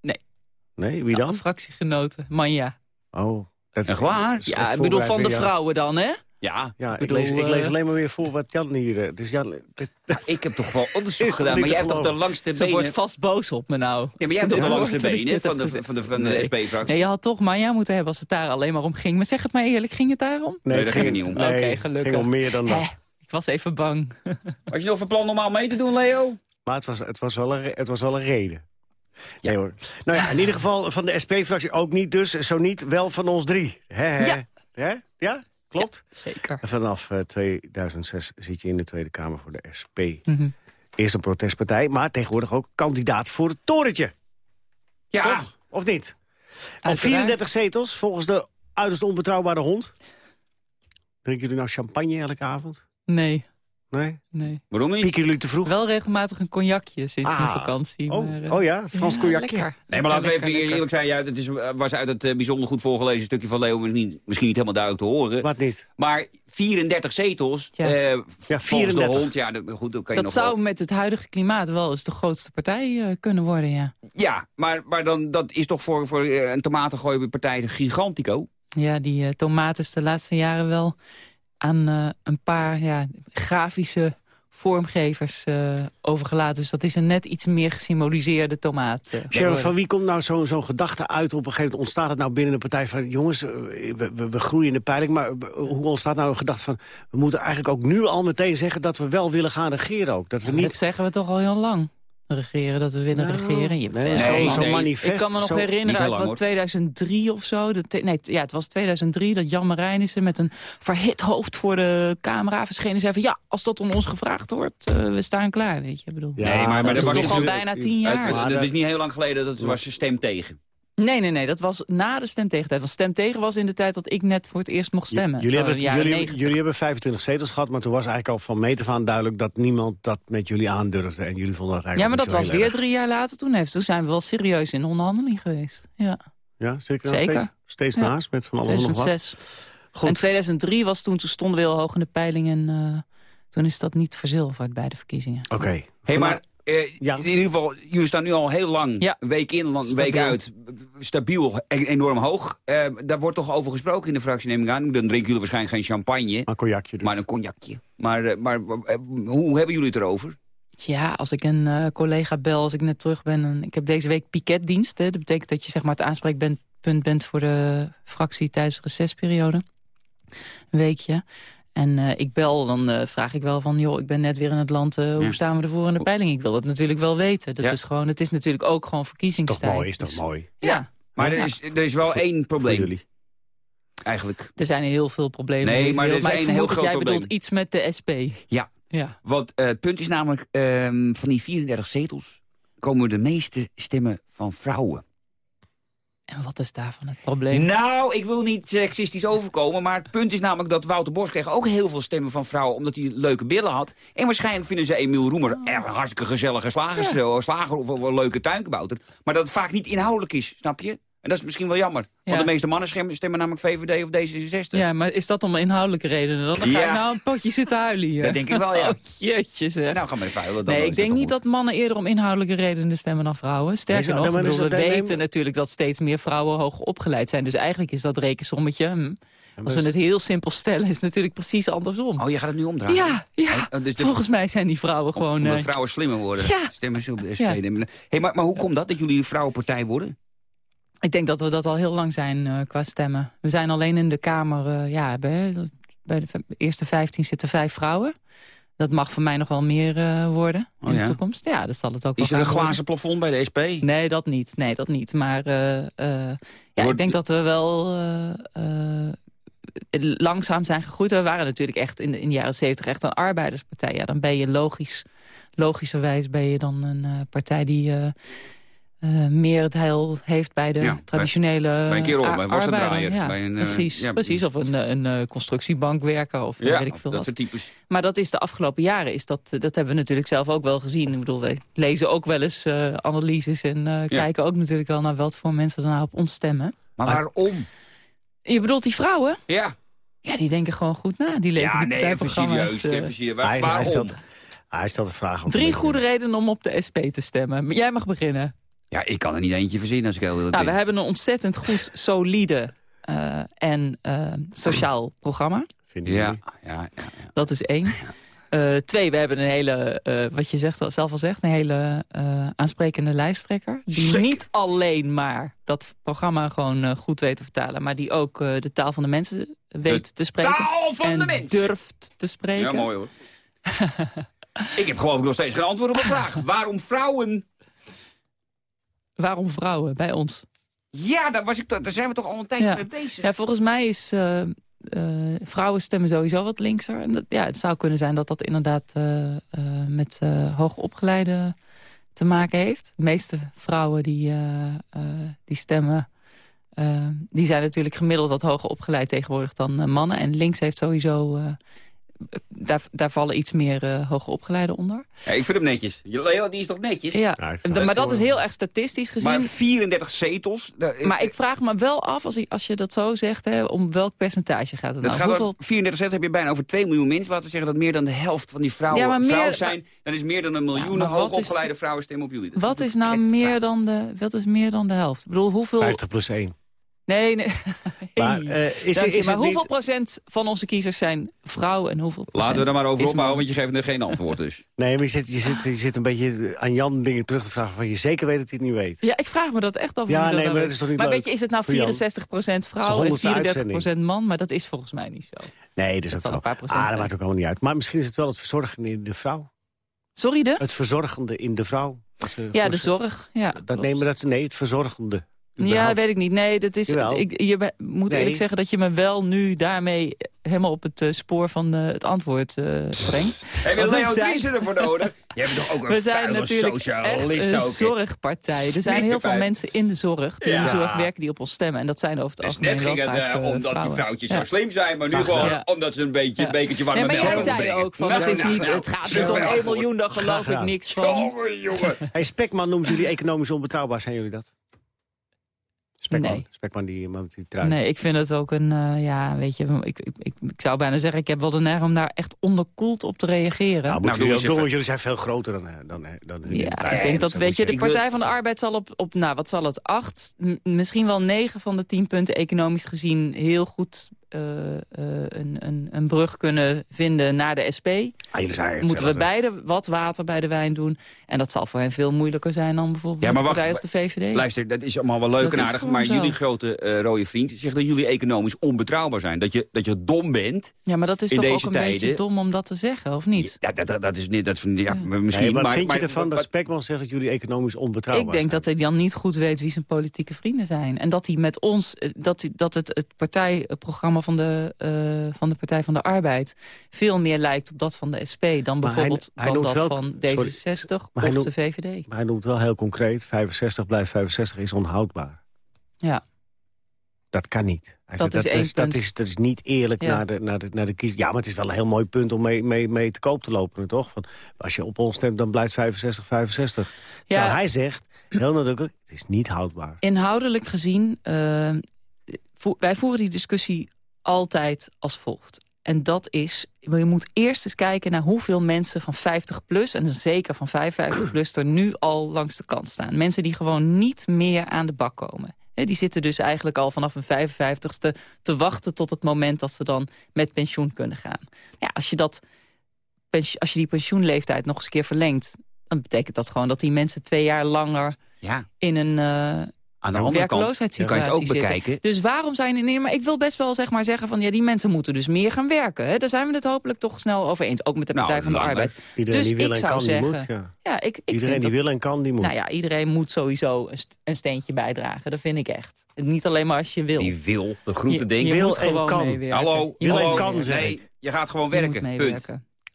Nee. Nee, wie dan? fractiegenoten. Manja. Oh. Dat Echt waar? Ja, ik bedoel van de vrouwen dan, hè? Ja, Ja, ik, bedoel, lees, ik lees eh, alleen maar weer voor wat Jan hier... eh, Dus Jan, [LAUGHS] dit- ik heb toch wel onderzoek gedaan. Maar jij hebt toch de langste Ze benen... wordt vast boos op me nou. Ja, maar jij hebt toch de langste benen van de, van de, van de Nee. SP-fractie? Nee, je had toch Manja moeten hebben als het daar alleen maar om ging. Maar zeg het maar eerlijk, ging het daarom? Nee, daar ging het niet om. Nee, Oké, het gelukkig. ging om meer dan dat. Hè, ik was even bang. [LAUGHS] Had je nog van plan normaal mee te doen, Leo? Maar het was, het, was wel een, het was wel een reden. Nee, hoor. Nou ja, in ieder geval van de SP-fractie ook niet dus. Zo niet, wel van ons drie. Ja. Hè? Ja, klopt. Zeker. Vanaf eh, 2006 zit je in de Tweede Kamer voor de SP. Mhm. Eerst een protestpartij, maar tegenwoordig ook kandidaat voor het torentje. Ja, Toch? Of niet? Op Uiteraard. 34 zetels, volgens de uiterst onbetrouwbare hond. Drinken jullie nou champagne elke avond? Nee, Nee? nee. waarom niet? Pieken jullie te vroeg? Wel regelmatig een cognacje sinds Ah. mijn vakantie. Oh, maar, eh, oh ja, Frans ja, cognacje. lekker. Nee, maar laten we even lekker. eerlijk zijn. Ja, het is, was uit het eh, bijzonder goed voorgelezen stukje van Leo misschien, misschien niet helemaal duidelijk te horen. Wat niet? Maar 34 zetels, Ja. eh, Ja, volgens 34. de hond, ja, dat, goed, dan kan je Dat nog zou wel- met het huidige klimaat wel eens de grootste partij eh, kunnen worden, ja. Ja, maar, maar dan, dat is toch voor, voor eh, een tomatengooi partij een gigantico. Ja, die eh, tomaten is de laatste jaren wel aan eh, een paar ja, grafische vormgevers eh, overgelaten. Dus dat is een net iets meer gesymboliseerde tomaat. Sharon, geworden. van wie komt nou zo'n zo'n gedachte uit? Op een gegeven moment ontstaat het nou binnen de partij van... jongens, we, we, we groeien in de peiling, maar hoe ontstaat nou een gedachte van... we moeten eigenlijk ook nu al meteen zeggen dat we wel willen gaan regeren ook. Dat we niet... Dat zeggen we toch al heel lang. Regeren, dat we willen Nou, regeren. Je, nee, zo'n- Nee, zo'n nee. manifest. ik kan me nog herinneren uit lang, wat, 2003 of zo. Nee, ja, het was 2003 dat Jan Marijnissen met een verhit hoofd voor de camera verscheen en zei van... ja, als dat om ons gevraagd wordt, eh, we staan klaar, weet je. Ik bedoel. Ja, Nee, maar- maar dat dat is was toch al bijna tien jaar. Het- Maar dat dat- is niet heel lang geleden, dat was je stem tegen. Nee, nee, nee, dat was na de stemtegentijd. Want stem tegen was in de tijd dat ik net voor het eerst mocht stemmen. Jullie hebben, jullie, 90. jullie hebben 25 zetels gehad, maar toen was eigenlijk al van meet af aan duidelijk dat niemand dat met jullie aandurfde. En jullie vonden dat eigenlijk Ja, maar dat was weer erg. drie jaar later. Toen, heeft, toen zijn we wel serieus in onderhandeling geweest. Ja, Ja, zeker. Zeker. Steeds, steeds Ja. naast met van alles en nog wat. 2006. Goed. En 2003 was toen, toen stonden we heel hoog in de peiling. En eh, toen is dat niet verzilverd bij de verkiezingen. Oké. Hé, maar eh, Ja. in ieder geval, jullie staan nu al heel lang, Ja. week in, week Stabiel. uit, stabiel, e- enorm hoog. Eh, daar wordt toch over gesproken in de fractie, neem ik aan. Dan drinken jullie waarschijnlijk geen champagne, Een cognacje dus. maar een cognacje. Maar, eh, maar hoe hebben jullie het erover? Ja, als ik een eh, collega bel, als ik net terug ben... En ik heb deze week piketdienst. Hè, dat betekent dat je zeg maar, het aanspreekpunt bent voor de fractie tijdens de recessperiode. Een weekje. En eh, ik bel, dan eh, vraag ik wel van... joh, ik ben net weer in het land, eh, hoe Ja. staan we ervoor in de peiling? Ik wil dat natuurlijk wel weten. Dat Ja. is gewoon, het is natuurlijk ook gewoon is verkiezingstijd. toch mooi, is toch Dus- mooi. Ja, Maar Ja. er, is, er is wel Voor- één Voor probleem, jullie. eigenlijk. er zijn heel veel problemen. Nee, maar er is één heel groot jij probleem. bedoelt iets met de SP. Ja. Ja. Want eh, het punt is namelijk, ehm, van die 34 zetels komen de meeste stemmen van vrouwen. En wat is daarvan het probleem? Nou, ik wil niet seksistisch overkomen, maar het punt is namelijk dat Wouter Bos kreeg ook heel veel stemmen van vrouwen, omdat hij leuke billen had. En waarschijnlijk vinden ze Emiel Roemer erg een hartstikke gezellige slagers, eh, slager of of een leuke tuinkebouter. Maar dat het vaak niet inhoudelijk is, snap je? En dat is misschien wel jammer. Ja. Want de meeste mannen stemmen, namelijk VVD of D66. Ja, maar is dat om inhoudelijke redenen? Dan, dan ga Ja. ik nou een potje zitten huilen hier. Dat denk ik wel, ja. [LAUGHS] Oh, jeetje zeg. Nou, gaan we even huilen. dan nee, ik denk niet goed. dat mannen eerder om inhoudelijke redenen stemmen dan vrouwen. Sterker Nee, nog, dus bedoel, we weten natuurlijk dat steeds meer vrouwen hoog opgeleid zijn. Dus eigenlijk is dat rekensommetje, hm, als we het heel simpel stellen, is het natuurlijk precies andersom. Oh, je gaat het nu omdraaien? ja, ja. Oh, dus volgens mij zijn die vrouwen gewoon... Omdat eh, vrouwen slimmer worden. Ja. Stemmen ze op de SP. Ja. Hey, maar, maar hoe komt dat, dat jullie een vrouwenpartij worden? Ik denk dat we dat al heel lang zijn eh, qua stemmen. We zijn alleen in de Kamer, eh, ja, bij, bij de eerste 15 zitten vijf vrouwen. Dat mag voor mij nog wel meer eh, worden in Oh ja? de toekomst. Ja, dat zal het ook Is er een glazen plafond bij de SP? Nee, dat niet. Nee, dat niet. Maar ja, Wordt- ik denk dat we wel langzaam zijn gegroeid. We waren natuurlijk echt in de, in de jaren 70 echt een arbeiderspartij. Ja, dan ben je logisch, logischerwijs ben je dan een partij die... eh, meer het heil heeft bij de Ja, traditionele bij een kerel, bij een wassendraaier, arbeider. Ja, bij een, eh, precies, ja, precies. Of een, eh, een constructiebank werken of Ja, weet ik of veel dat wat. soort types. Maar dat is de afgelopen jaren, is dat, dat hebben we natuurlijk zelf ook wel gezien. Ik bedoel, wij lezen ook wel eens eh, analyses en eh, kijken ook natuurlijk wel naar wat voor mensen er nou op ons stemmen. Maar waarom? Je bedoelt die vrouwen? Ja. Ja, die denken gewoon goed na. Die lezen Ja, die nee, even serieus. Even serieus. Waar- Hij, stelt, hij stelt de vraag. om Drie goede redenen om op de SP te stemmen. Maar Jij mag beginnen. Ja, ik kan er niet eentje verzinnen als ik heel eerlijk Nou, we ben. hebben een ontzettend goed, [LAUGHS] solide eh, en eh, sociaal programma. Vinden Ja, jullie? ja, ja, ja. Dat is één. Eh, twee, we hebben een hele, eh, wat je zegt, zelf al zegt, een hele eh, aansprekende lijsttrekker. Die niet alleen maar dat programma gewoon goed weet te vertalen, maar die ook eh, de taal van de mensen weet De te spreken. taal van en de mensen. durft te spreken. Ja, mooi hoor. [LAUGHS] ik heb geloof ik nog steeds geen antwoord op mijn vraag. [LAUGHS] Waarom vrouwen? Waarom vrouwen bij ons? Ja, daar, was ik, daar zijn we toch al een tijdje Ja. mee bezig. Ja, volgens mij is eh, vrouwen stemmen sowieso wat linkser. En dat, ja, het zou kunnen zijn dat dat inderdaad eh, met hoogopgeleide te maken heeft. De meeste vrouwen die, die stemmen, die zijn natuurlijk gemiddeld wat hoger opgeleid tegenwoordig dan mannen. En links heeft sowieso, daar, daar vallen iets meer eh hoger opgeleiden onder. Ja, ik vind hem netjes. Leo, die is toch netjes? Ja, maar dat is heel erg statistisch gezien. Maar 34 zetels. daar- Maar ik vraag me wel af, als je, als je dat zo zegt, hè, om welk percentage gaat het Dat nou? gaat Hoeveel... Hoeveel... 34 zetels heb je bijna over 2 miljoen mensen. Laten we zeggen dat meer dan de helft van die vrouwen Ja, maar meer- vrouw zijn. Dan is meer dan een miljoen hoogopgeleide vrouwen stemmen op jullie. Dat Wat is nou meer dan, de, wat is meer dan de helft? Ik bedoel, hoeveel... 50 plus 1. Nee, nee. Maar, [LAUGHS] eh, is, is maar hoeveel niet... procent van onze kiezers zijn vrouwen en hoeveel procent Laten we er maar over ophouden, want je geeft er geen antwoord dus. [LAUGHS] Nee, maar je zit, je, zit, je zit een beetje aan Jan dingen terug te vragen... van je zeker weet dat hij het niet weet. Ja, ik vraag me dat echt af. Ja, nee, nou maar weet. dat is toch niet Maar weet je, is het nou voor Jan? 64 procent vrouw en de 34 uitzending. procent man? Maar dat is volgens mij niet zo. Nee, dat is ook wel. een paar procent Ah, dat zijn. maakt ook allemaal niet uit. Maar misschien is het wel het verzorgende in de vrouw. Sorry, de? Het verzorgende in de vrouw. Ja, de zorg. Ja, Dat, klopt. maar dat, nee, het verzorgende. Ja, weet ik niet. Nee, dat is, ik, je moet Nee. eerlijk zeggen dat je me wel nu daarmee helemaal op het eh, spoor van eh, het antwoord eh, brengt. [LAUGHS] Heb je Leo zijn- Driessen ervoor nodig? [LAUGHS] Je hebt toch ook een We zijn natuurlijk echt socialist een zorgpartij. Er zijn heel veel mensen in de zorg, die in de zorg werken, die op ons stemmen. En dat zijn over het Dus algemeen net ging het vaak omdat die vrouwtjes Ja. zo slim zijn, maar nu gewoon omdat ze een beetje een bekertje warme Nee, maar melk jij zei ook van, Nou, het, is nou, niet, nou, het gaat niet om wel 1 goed. miljoen, daar geloof ik niks van. Jongen, jongen. Hey, Spekman noemt jullie economisch onbetrouwbaar. Zijn jullie dat? Spekman, Nee. Spekman die, man met die trui. Nee, ik vind het ook een, eh, ja, weet je, ik, ik, ik, ik zou bijna zeggen, ik heb wel de neiging om daar echt onderkoeld op te reageren. Nou, Nou, jullie doen, jullie zijn veel groter dan, eh, dan, eh, dan hun Ja, partij. ik denk dat, weet je, de Partij van de Arbeid zal op, op nou, wat zal het, acht, misschien wel negen van de tien punten economisch gezien heel goed eh, eh, een, een, een brug kunnen vinden naar de SP. Ah, jullie zijn Moeten we beide wat water bij de wijn doen. En dat zal voor hen veel moeilijker zijn dan bijvoorbeeld Ja, maar wacht, als de VVD. Luister, dat is allemaal wel leuk Dat en aardig, maar zo. jullie grote eh, rode vriend zegt dat jullie economisch onbetrouwbaar zijn. Dat je, dat je dom bent. ja, maar dat is toch ook een tijden- beetje dom om dat te zeggen, of niet? Ja, dat, dat, dat is niet, dat, vind- ja, misschien. Nee, wat maar, vind maar, je ervan dat wat- Spekman zegt dat jullie economisch onbetrouwbaar Ik denk zijn? dat hij dan niet goed weet wie zijn politieke vrienden zijn. En dat hij met ons, eh, dat, hij- dat het, het partijprogramma van de, eh, van de Partij van de Arbeid veel meer lijkt op dat van de SP dan Maar bijvoorbeeld hij dan dat wel- van sorry. D66 Maar hij of noemt- de VVD. Maar hij noemt wel heel concreet, 65 blijft 65 is onhoudbaar. Ja. Dat kan niet. Hij Dat zegt, is dat, is, dat, is, dat is niet eerlijk Ja. naar, de, naar, de, naar de kies. Ja, maar het is wel een heel mooi punt om mee, mee, mee te koop te lopen, toch? Van, als je op ons stemt, dan blijft 65 65. Terwijl Ja. hij zegt, heel nadrukkelijk, het is niet houdbaar. Inhoudelijk gezien, vo- wij voeren die discussie altijd als volgt. En dat is, je moet eerst eens kijken naar hoeveel mensen van 50 plus... en zeker van 55 plus er nu al langs de kant staan. Mensen die gewoon niet meer aan de bak komen. Die zitten dus eigenlijk al vanaf hun 55ste te wachten tot het moment dat ze dan met pensioen kunnen gaan. Ja, als je, dat, als je die pensioenleeftijd nog eens een keer verlengt... dan betekent dat gewoon dat die mensen twee jaar langer Ja, in een eh aan de andere kant kan je het ook zitten. bekijken. Dus waarom zijn er niet... Maar ik wil best wel zeg maar, zeggen van... ja, die mensen moeten dus meer gaan werken. Hè? Daar zijn we het hopelijk toch snel over eens. Ook met de Nou, Partij van de langer. Arbeid. Iedereen dus die wil ik en zou kan, zeggen... die moet. Ja. Ja, ik, ik Iedereen vind die dat- wil en kan, die moet. Nou ja, iedereen moet sowieso een, st- een steentje bijdragen. Dat vind ik echt. Niet alleen maar als je wil. Die wil, de grote je, ding. je Wil en gewoon kan. Hallo, Je wil en kan, zeg Nee, ik. je gaat gewoon Je werken, punt.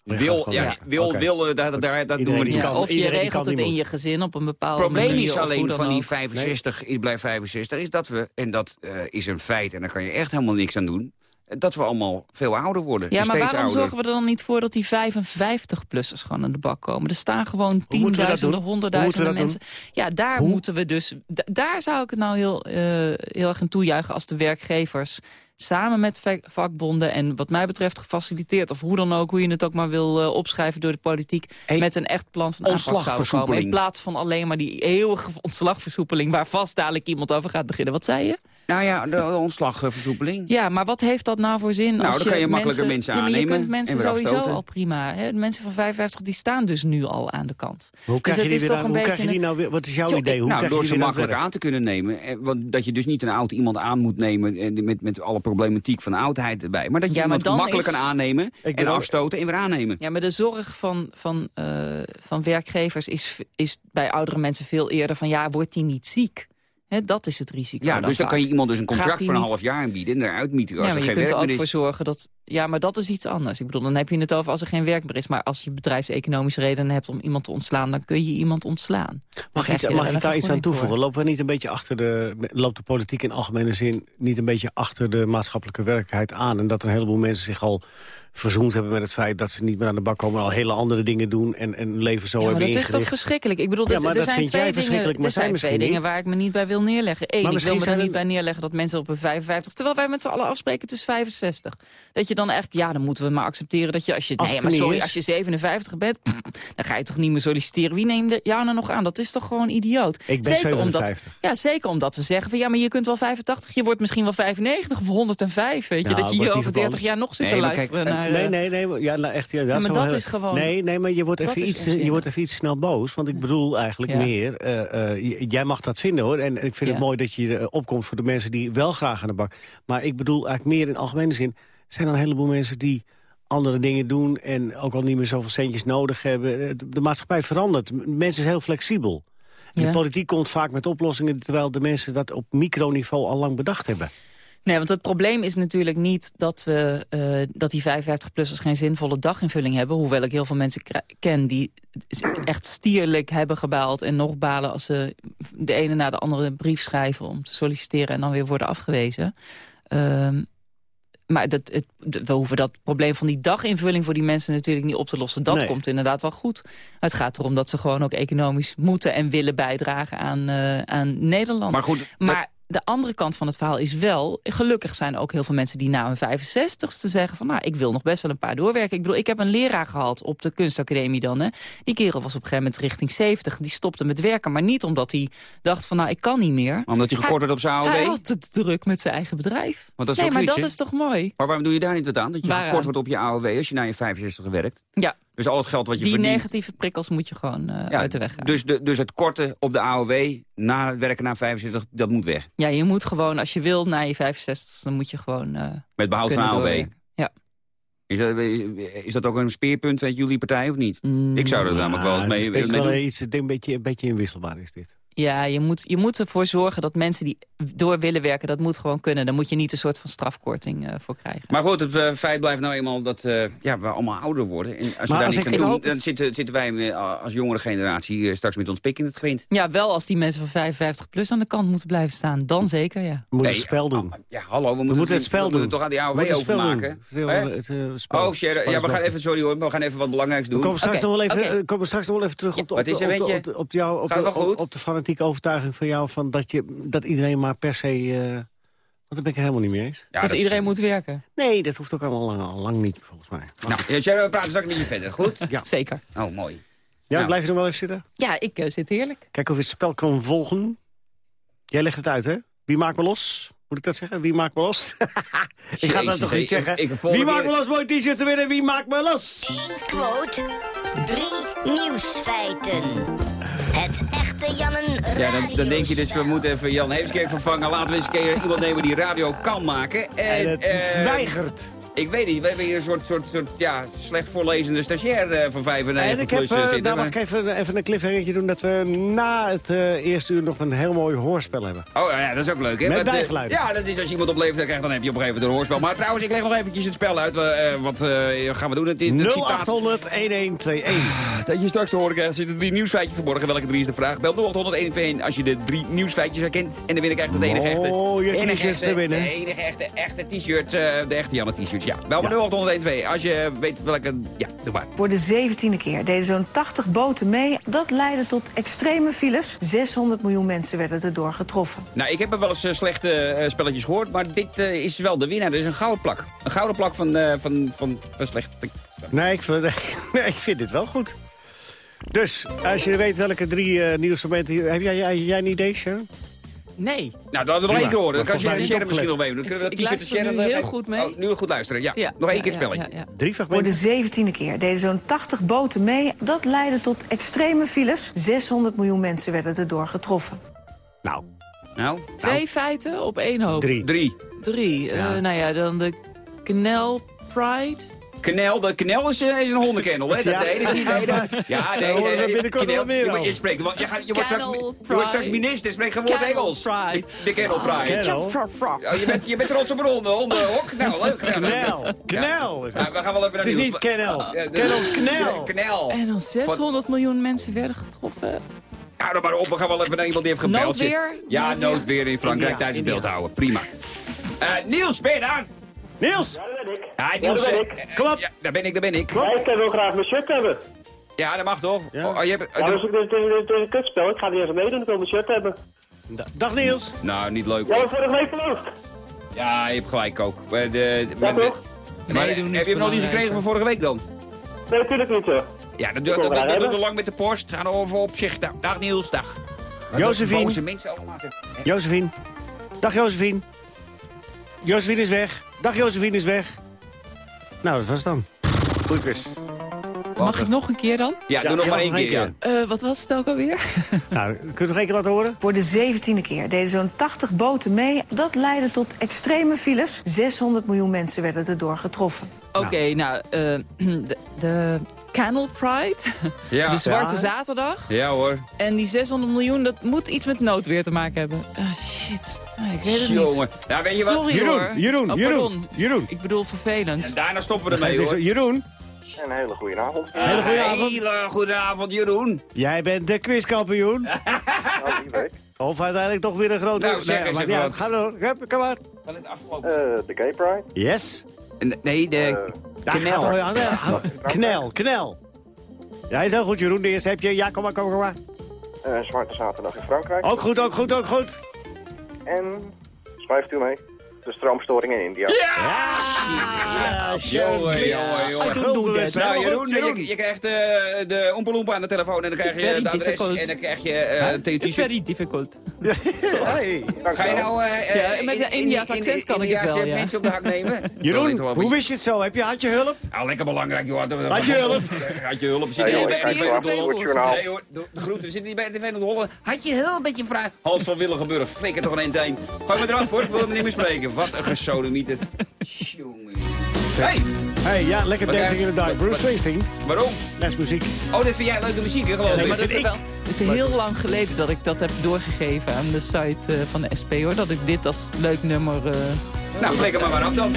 Wil, ja, wil, wil, eh, daar, daar, dat doen we Iedereen niet. Ja, kan. of je Iedereen regelt kan, het in moet. je gezin op een Het bepaalde probleem manier. is of hoe alleen van die ook. 65, ik blijf 65, is dat we, en dat eh, is een feit, en daar kan je echt helemaal niks aan doen, eh, dat we allemaal veel ouder worden. Ja, maar waarom ouder. zorgen we er dan niet voor dat die 55-plussers gewoon aan de bak komen? Er staan gewoon tienduizenden, honderdduizenden mensen. Ja, daar Hoe? moeten we dus... da- Daar zou ik het nou heel, eh, heel erg in toejuichen als de werkgevers samen met va- vakbonden en wat mij betreft gefaciliteerd... of hoe dan ook, hoe je het ook maar wil eh, opschrijven door de politiek... Hey, met een echt plan van aanpak zouden komen. In plaats van alleen maar die eeuwige ontslagversoepeling... waar vast dadelijk iemand over gaat beginnen. Wat zei je? Nou ja, de, de ontslagversoepeling. Ja, maar wat heeft dat nou voor zin? Nou, als dan kan je makkelijker mensen aannemen Je kunt mensen en sowieso afstoten. al prima. Hè? De mensen van 55 die staan dus nu al aan de kant. Hoe krijg het je die, een hoe krijg je die nou weer, wat is jouw Zo, idee? Hoe nou, krijg door je ze makkelijk aan te kunnen nemen. eh, Want dat je dus niet een oud iemand aan moet nemen eh, met, met alle problematiek van oudheid erbij. Maar dat je Ja, iemand dan makkelijk is- kan aannemen en afstoten en weer aannemen. Ja, maar de zorg van, van, eh, van werkgevers is, is bij oudere mensen veel eerder van... ja, wordt die niet ziek? Hè, dat is het risico. Ja, dus dan kan je iemand dus een contract voor een niet- half jaar aanbieden en eruit mieten als Ja, er maar je geen kunt er werk ook meer voor is. zorgen dat... Ja, maar dat is iets anders. Ik bedoel, dan heb je het over als er geen werk meer is. Maar als je bedrijfseconomische redenen hebt om iemand te ontslaan... dan kun je iemand ontslaan. Mag, iets, je mag ik daar iets aan toevoegen? Lopen we niet een beetje achter de, loopt de politiek in algemene zin niet een beetje achter de maatschappelijke werkelijkheid aan? En dat een heleboel mensen zich al verzoend hebben met het feit dat ze niet meer aan de bak komen... en al hele andere dingen doen en, en leven zo Ja, maar hebben dat is toch verschrikkelijk? Ik bedoel, Ja, er- maar er dat zijn vind jij twee dingen, verschrikkelijk, maar er zij zijn twee dingen niet. waar ik me niet bij wil neerleggen. Eén, Maar ik wil me er niet bij neerleggen dat mensen op een 55... terwijl wij met z'n allen afspreken, het is 65. Dat je dan echt, ja, dan moeten we maar accepteren dat je... als je, Als nee, maar sorry, is. als je 57 bent, [LAUGHS] dan ga je toch niet meer solliciteren. Wie neemt jou nou nog aan? Dat is toch gewoon idioot? Ik ben zeker omdat, 57. ja, zeker omdat we zeggen van... ja, maar je kunt wel 85, je wordt misschien wel 95 of 105, weet je? Nou, dat je hier over niet 30 jaar nog zit Nee, te kijk, luisteren naar... Nee, eh, nee, nee. maar- Ja, nou, echt, ja, dat, maar wel dat heel- is gewoon- Nee, nee, maar je wordt, even iets, onzinnig. je wordt even iets snel boos. Want ik bedoel eigenlijk Ja. meer... eh, eh, jij mag dat vinden, hoor. En ik vind Ja. het mooi dat je eh, opkomt voor de mensen die wel graag aan de bak... Maar ik bedoel eigenlijk meer in algemene zin... zijn er een heleboel mensen die andere dingen doen... en ook al niet meer zoveel centjes nodig hebben. Eh, De, de maatschappij verandert. Mensen zijn heel flexibel. De politiek komt vaak met oplossingen... terwijl de mensen dat op microniveau al lang bedacht hebben. Nee, want het probleem is natuurlijk niet dat, we, eh, dat die 55-plussers geen zinvolle daginvulling hebben. Hoewel ik heel veel mensen ken die echt stierlijk hebben gebaald... en nog balen als ze de ene na de andere brief schrijven om te solliciteren... en dan weer worden afgewezen. Ehm, maar dat, het, we hoeven dat probleem van die daginvulling voor die mensen natuurlijk niet op te lossen. Dat Nee. komt inderdaad wel goed. Het gaat erom dat ze gewoon ook economisch moeten en willen bijdragen aan, eh, aan Nederland. Maar goed, Maar de andere kant van het verhaal is wel... gelukkig zijn ook heel veel mensen die na hun 65ste zeggen... van nou, ik wil nog best wel een paar doorwerken. Ik bedoel, ik heb een leraar gehad op de kunstacademie dan. Hè. Die kerel was op een gegeven moment richting 70. Die stopte met werken, maar niet omdat hij dacht van... nou, ik kan niet meer. Omdat hij gekort werd op zijn AOW? Hij had het druk met zijn eigen bedrijf. Want dat is nee, maar dat is toch mooi? Maar waarom doe je daar niet wat aan? Dat je Waaraan? gekort wordt op je AOW als je naar je 65 werkt. Ja, Dus al het geld wat je die verdient... negatieve prikkels moet je gewoon eh, Ja, uit de weg gaan. dus, de, dus het korten op de AOW na het werken na 75, dat moet weg. Ja, je moet gewoon, als je wil, na je 65 dan moet je gewoon eh Met behoud van AOW. Ja. Is dat, is dat ook een speerpunt met jullie partij of niet? Mm, Ik zou er namelijk wel eens mee, ik denk mee wel doen. iets, ik denk een, beetje, een beetje inwisselbaar is dit. Ja, je moet, je moet ervoor zorgen dat mensen die door willen werken... dat moet gewoon kunnen. Daar moet je niet een soort van strafkorting eh, voor krijgen. Maar goed, het eh, feit blijft nou eenmaal dat eh, ja, we allemaal ouder worden. En als we Maar daar niks ik- aan doen, hoop dan zitten, zitten wij als jongere generatie straks met ons pik in het grind. Ja, wel als die mensen van 55 plus aan de kant moeten blijven staan. Dan zeker, ja. We moeten Nee, het spel doen. Ja, hallo, we moeten, moeten het spel we moeten doen. toch aan die We AOW overmaken. doen. Oh, Sharon, ja, we gaan even, sorry hoor, we gaan even wat belangrijks doen. We komen straks, nog wel even, komen straks nog wel even terug op de, wat op, de, is er, op, de, op, de, op, jou, op, Gaat de, het wel op, goed? op de fanatieke overtuiging van jou... Van dat, je, dat iedereen maar per se... eh, want daar ben ik helemaal niet mee eens. Ja, dat iedereen moet werken. Nee, dat hoeft ook allemaal lang, al lang niet, volgens mij. Maar- Nou, Sharon, we praten straks met je verder, goed? Ja. Zeker. Oh, mooi. ja, nou. blijf je nog wel even zitten? Ja, ik eh, zit heerlijk. Kijk of je het spel kan volgen. Jij legt het uit, hè? Wie maakt me los? Moet ik dat zeggen? Wie maakt me los? [LAUGHS] ik ga dat toch niet zeggen? ik- ik- volgende Wie maakt me los? Mooi t-shirt te winnen. Wie maakt me los? Quote. Drie nieuwsfeiten. Het echte Jannen Ja, dan, dan denk je dus, we moeten even Jan Heemskerk vervangen. Laten we eens een keer iemand nemen die radio kan maken. En het eh, weigert. Ik weet niet, we hebben hier een soort, soort, soort ja, slecht voorlezende stagiair eh, van 95 En ik heb, plus eh, eh, zitten. mag ik even, even een cliffhangertje doen... dat we na het eh, eerste uur nog een heel mooi hoorspel hebben. Oh ja, dat is ook leuk, hè? Met Want, eh, bijgeluiden. ja, dat is als je iemand op leeftijd krijgt, dan heb je op een gegeven moment een hoorspel. Maar trouwens, ik leg nog eventjes het spel uit. Eh, wat eh, gaan we doen? Het, het citaat 0800 1121. dat je straks te horen krijgt, zitten drie nieuwsfeitjes verborgen. Welke drie is de vraag? Bel 0800 121 als je de drie nieuwsfeitjes herkent. En de winnaar krijgt het enige echte. Mooie enige t-shirts echte- te winnen. De enige echte, echte t-shirt, eh, de echte Janne Ja, bel maar 0800 121 als je weet welke... Ja, doe maar. Voor de zeventiende keer deden zo'n 80 boten mee. Dat leidde tot extreme files. 600 miljoen mensen werden erdoor getroffen. Nou, ik heb er wel eens eh, slechte eh, spelletjes gehoord, maar dit eh, is wel de winnaar. Dit is een gouden plak. Een gouden plak van, eh, van, van, van slechte... Nee, ik vind, [LAUGHS] nee, ik vind dit wel goed. Dus, als je weet welke drie eh nieuwsmomenten... Heb jij, jij, jij een idee, Sharon? Nee. Nou, dat we nog Prima. één keer horen. Dan kan Sharon misschien nog mee. Dan kunnen we dat t-shirt Sharon heel even- goed mee. Oh, nu goed luisteren. Ja, Ja, nog één ja, keer het spelletje. ja, ja. Drie Voor fragmenten? de zeventiende keer deden zo'n 80 boten mee. Dat leidde tot extreme files. 600 miljoen mensen werden erdoor getroffen. Nou, Nou, Twee feiten op één hoop. drie. drie. Drie. Eh, Ja. nou ja, dan de Canal Pride. Knel, de knel is, eh, is een hondenkennel, hè? Dat, Ja. nee, dat is niet... Nee, dat, ja, [LAUGHS] nee, nee, nee, binnenkort knel. Je, je spreekt, je, gaat, je, wordt straks, je wordt straks Pride. minister, spreek gewoon Engels. Pride. De, de kennel pride. Kennel. Oh, je, bent, je bent trots op een honden, hondenhok? Nou, leuk. Nou, Knel. Knel. Nou, we gaan wel even naar Het is niet Kennel. Ja, de- Kennel, knel. Knel. En dan 600 miljoen mensen werden getroffen. Nou, dan maar op. We gaan wel even naar iemand die heeft gebeld. Noodweer? Ja, Noodweer? in Frankrijk tijdens het beeld houden. Prima. Eh, Niels, ben je daar? Niels! Ja, Niels. daar ben eh, ik. eh, Kom op. Ja, daar ben ik, daar ben ik. Ja, ik wil graag mijn shirt hebben. Ja, dat mag toch? Ja. Oh, je hebt, Ja, dus ik- dit, dit, dit is een kutspel. Ik ga niet eens meedoen. Ik wil mijn shirt hebben. Da- Dag Niels. Nou, niet leuk Ja, hoor. maar vorige week verloofd. Ja, je hebt gelijk ook. De, maar, de- toch? maar Meedoen is heb je hem nog niet gekregen van vorige week dan? Nee, natuurlijk niet zo. Ja, dat, dat, dat, dat lang met de post. Ga er over op zich. Dag Niels, dag. Josephine. Josephine. Dag Josephine. Josephine is weg. Dag Josephine is weg. Nou, dat was het dan. Goed quiz. Mag ik nog een keer dan? Ja, doe nog maar één keer. ja. Eh, wat was het ook alweer? [LAUGHS] Nou, kun je nog één keer laten horen? Voor de zeventiende keer deden zo'n 80 boten mee. Dat leidde tot extreme files. 600 miljoen mensen werden erdoor getroffen. Oké, nou, eh, [CLEARS THROAT] de, de Canal Pride, Ja. de Zwarte Ja. Zaterdag... Ja hoor. En die 600 miljoen, dat moet iets met noodweer te maken hebben. Ah, shit. Nee, ik weet het niet. Jongen. Ja, weet je wat? Sorry Jeroen, hoor. Jeroen, Oh, Jeroen, pardon. Jeroen. Ik bedoel vervelend. En daarna stoppen we ermee hoor. Jeroen, Een hele goede avond. hele goede avond. Hele goede avond, Jeroen. Jij bent de quizkampioen. [LAUGHS] Nou. Of uiteindelijk toch weer een grote... Nou, zeg eens maar even ja, wat. Ga door. Kom maar. Van het afgelopen. Eh, de Gay Pride. Yes. Nee, de gaat knel. ja, [LAUGHS] knel, knel. Ja, is heel goed, Jeroen. De eerste heb je. Ja, kom maar, kom maar, kom maar. Eh, Zwarte Zaterdag in Frankrijk. Ook goed, ook goed, ook goed. En, schrijft u mee, de stroomstoring in India. Ja, Jongen, jongen, jongen. Nou, Jeroen, je, je krijgt eh, de Oompa aan de telefoon en dan krijg je het adres difficult. en dan krijg je eh het It's very difficult. [LAUGHS] Hey. Ga je nou eh, Ja, met een in- in- Indiaas in- accent kan ik het Indiaanse wel, ja. mensen op de hak nemen? [LAUGHS] Jeroen, hoe wist je het zo? Heb je, had je hulp? Nou, lekker belangrijk, joh. Had je hulp? [LAUGHS] Had je hulp? Zit je bij de voor. Nee hoor, de, de groeten. We zitten niet bij TV Noord-Holland. Had je heel een beetje vraag? Hans van Willigenburg, flikker toch een eind eind. Gooi me eraf hoor, ik wil hem niet meer spreken. Wat een gesodemieter. Jongen. Hey, Hey, ja, lekker Wat dancing in the dark. Bruce Springsteen. waarom? Les muziek. Oh, dit vind jij leuke muziek, hè, geloof ik? maar Maar dat ik. wel, het is heel lang geleden dat ik dat heb doorgegeven aan de site eh, van de SP hoor. Dat ik dit als leuk nummer. eh, Nou, flikker maar maar af dan.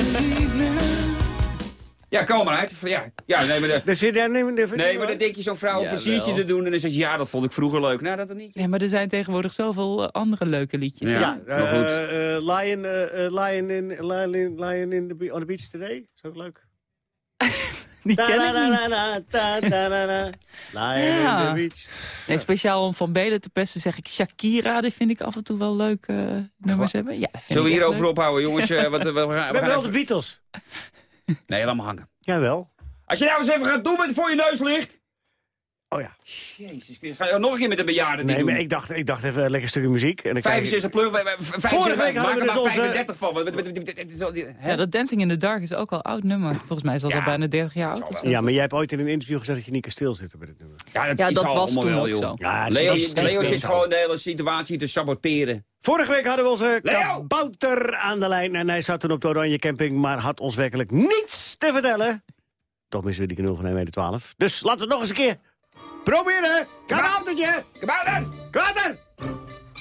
Ja, kom maar uit. Ja, ja nee, maar, de, Dus je daar nemen de... nee, maar dan denk je zo'n vrouw een pleziertje te doen en dan zeg je, ja, dat vond ik vroeger leuk. Nou, dat dan niet. Nee, maar er zijn tegenwoordig zoveel eh, andere leuke liedjes. Ja. Ja, maar goed. eh, Lion, eh, eh, Lion, in, Lion, in, Lion in the, on the Beach Today. Is ook leuk. [LAUGHS] Die ken ik niet. Lion Ja. Nee, speciaal om Van Belen te pesten zeg ik Shakira. Die vind ik af en toe wel leuk eh, nummers hebben. Ja, Zullen we hierover ophouden, jongens? Wat, we, we gaan, We we hebben gaan wel de Beatles. Nee, laat maar hangen. Jawel. Als je nou eens even gaat doen wat voor je neus ligt. Oh ja. Jezus, ga je nog een keer met een bejaarde Nee, doen? maar ik dacht, ik dacht even een lekker stukje muziek. En dan krijg je- 65 plus, wij- wij- 65, Vorige week hadden we dus er onze- 35 van. Ja, dat Dancing in the Dark is ook al oud nummer. Volgens mij is dat Ja. al bijna 30 jaar oud of zo. Ja, maar jij hebt ooit in een interview gezegd dat je niet kan stilzitten bij dit nummer. Ja, dat, Ja, was toen wel, ook joh. zo. Ja, Leo, is Leo zit gewoon de hele situatie te saboteren. Vorige week hadden we onze kabouter aan de lijn. En hij zat toen op de Oranje Camping, maar had ons werkelijk niets te vertellen. Toch missen we die knul van 1,12 meter. Dus laten we het nog eens een keer proberen. Kaboutertje! Kabouter! Kabouter!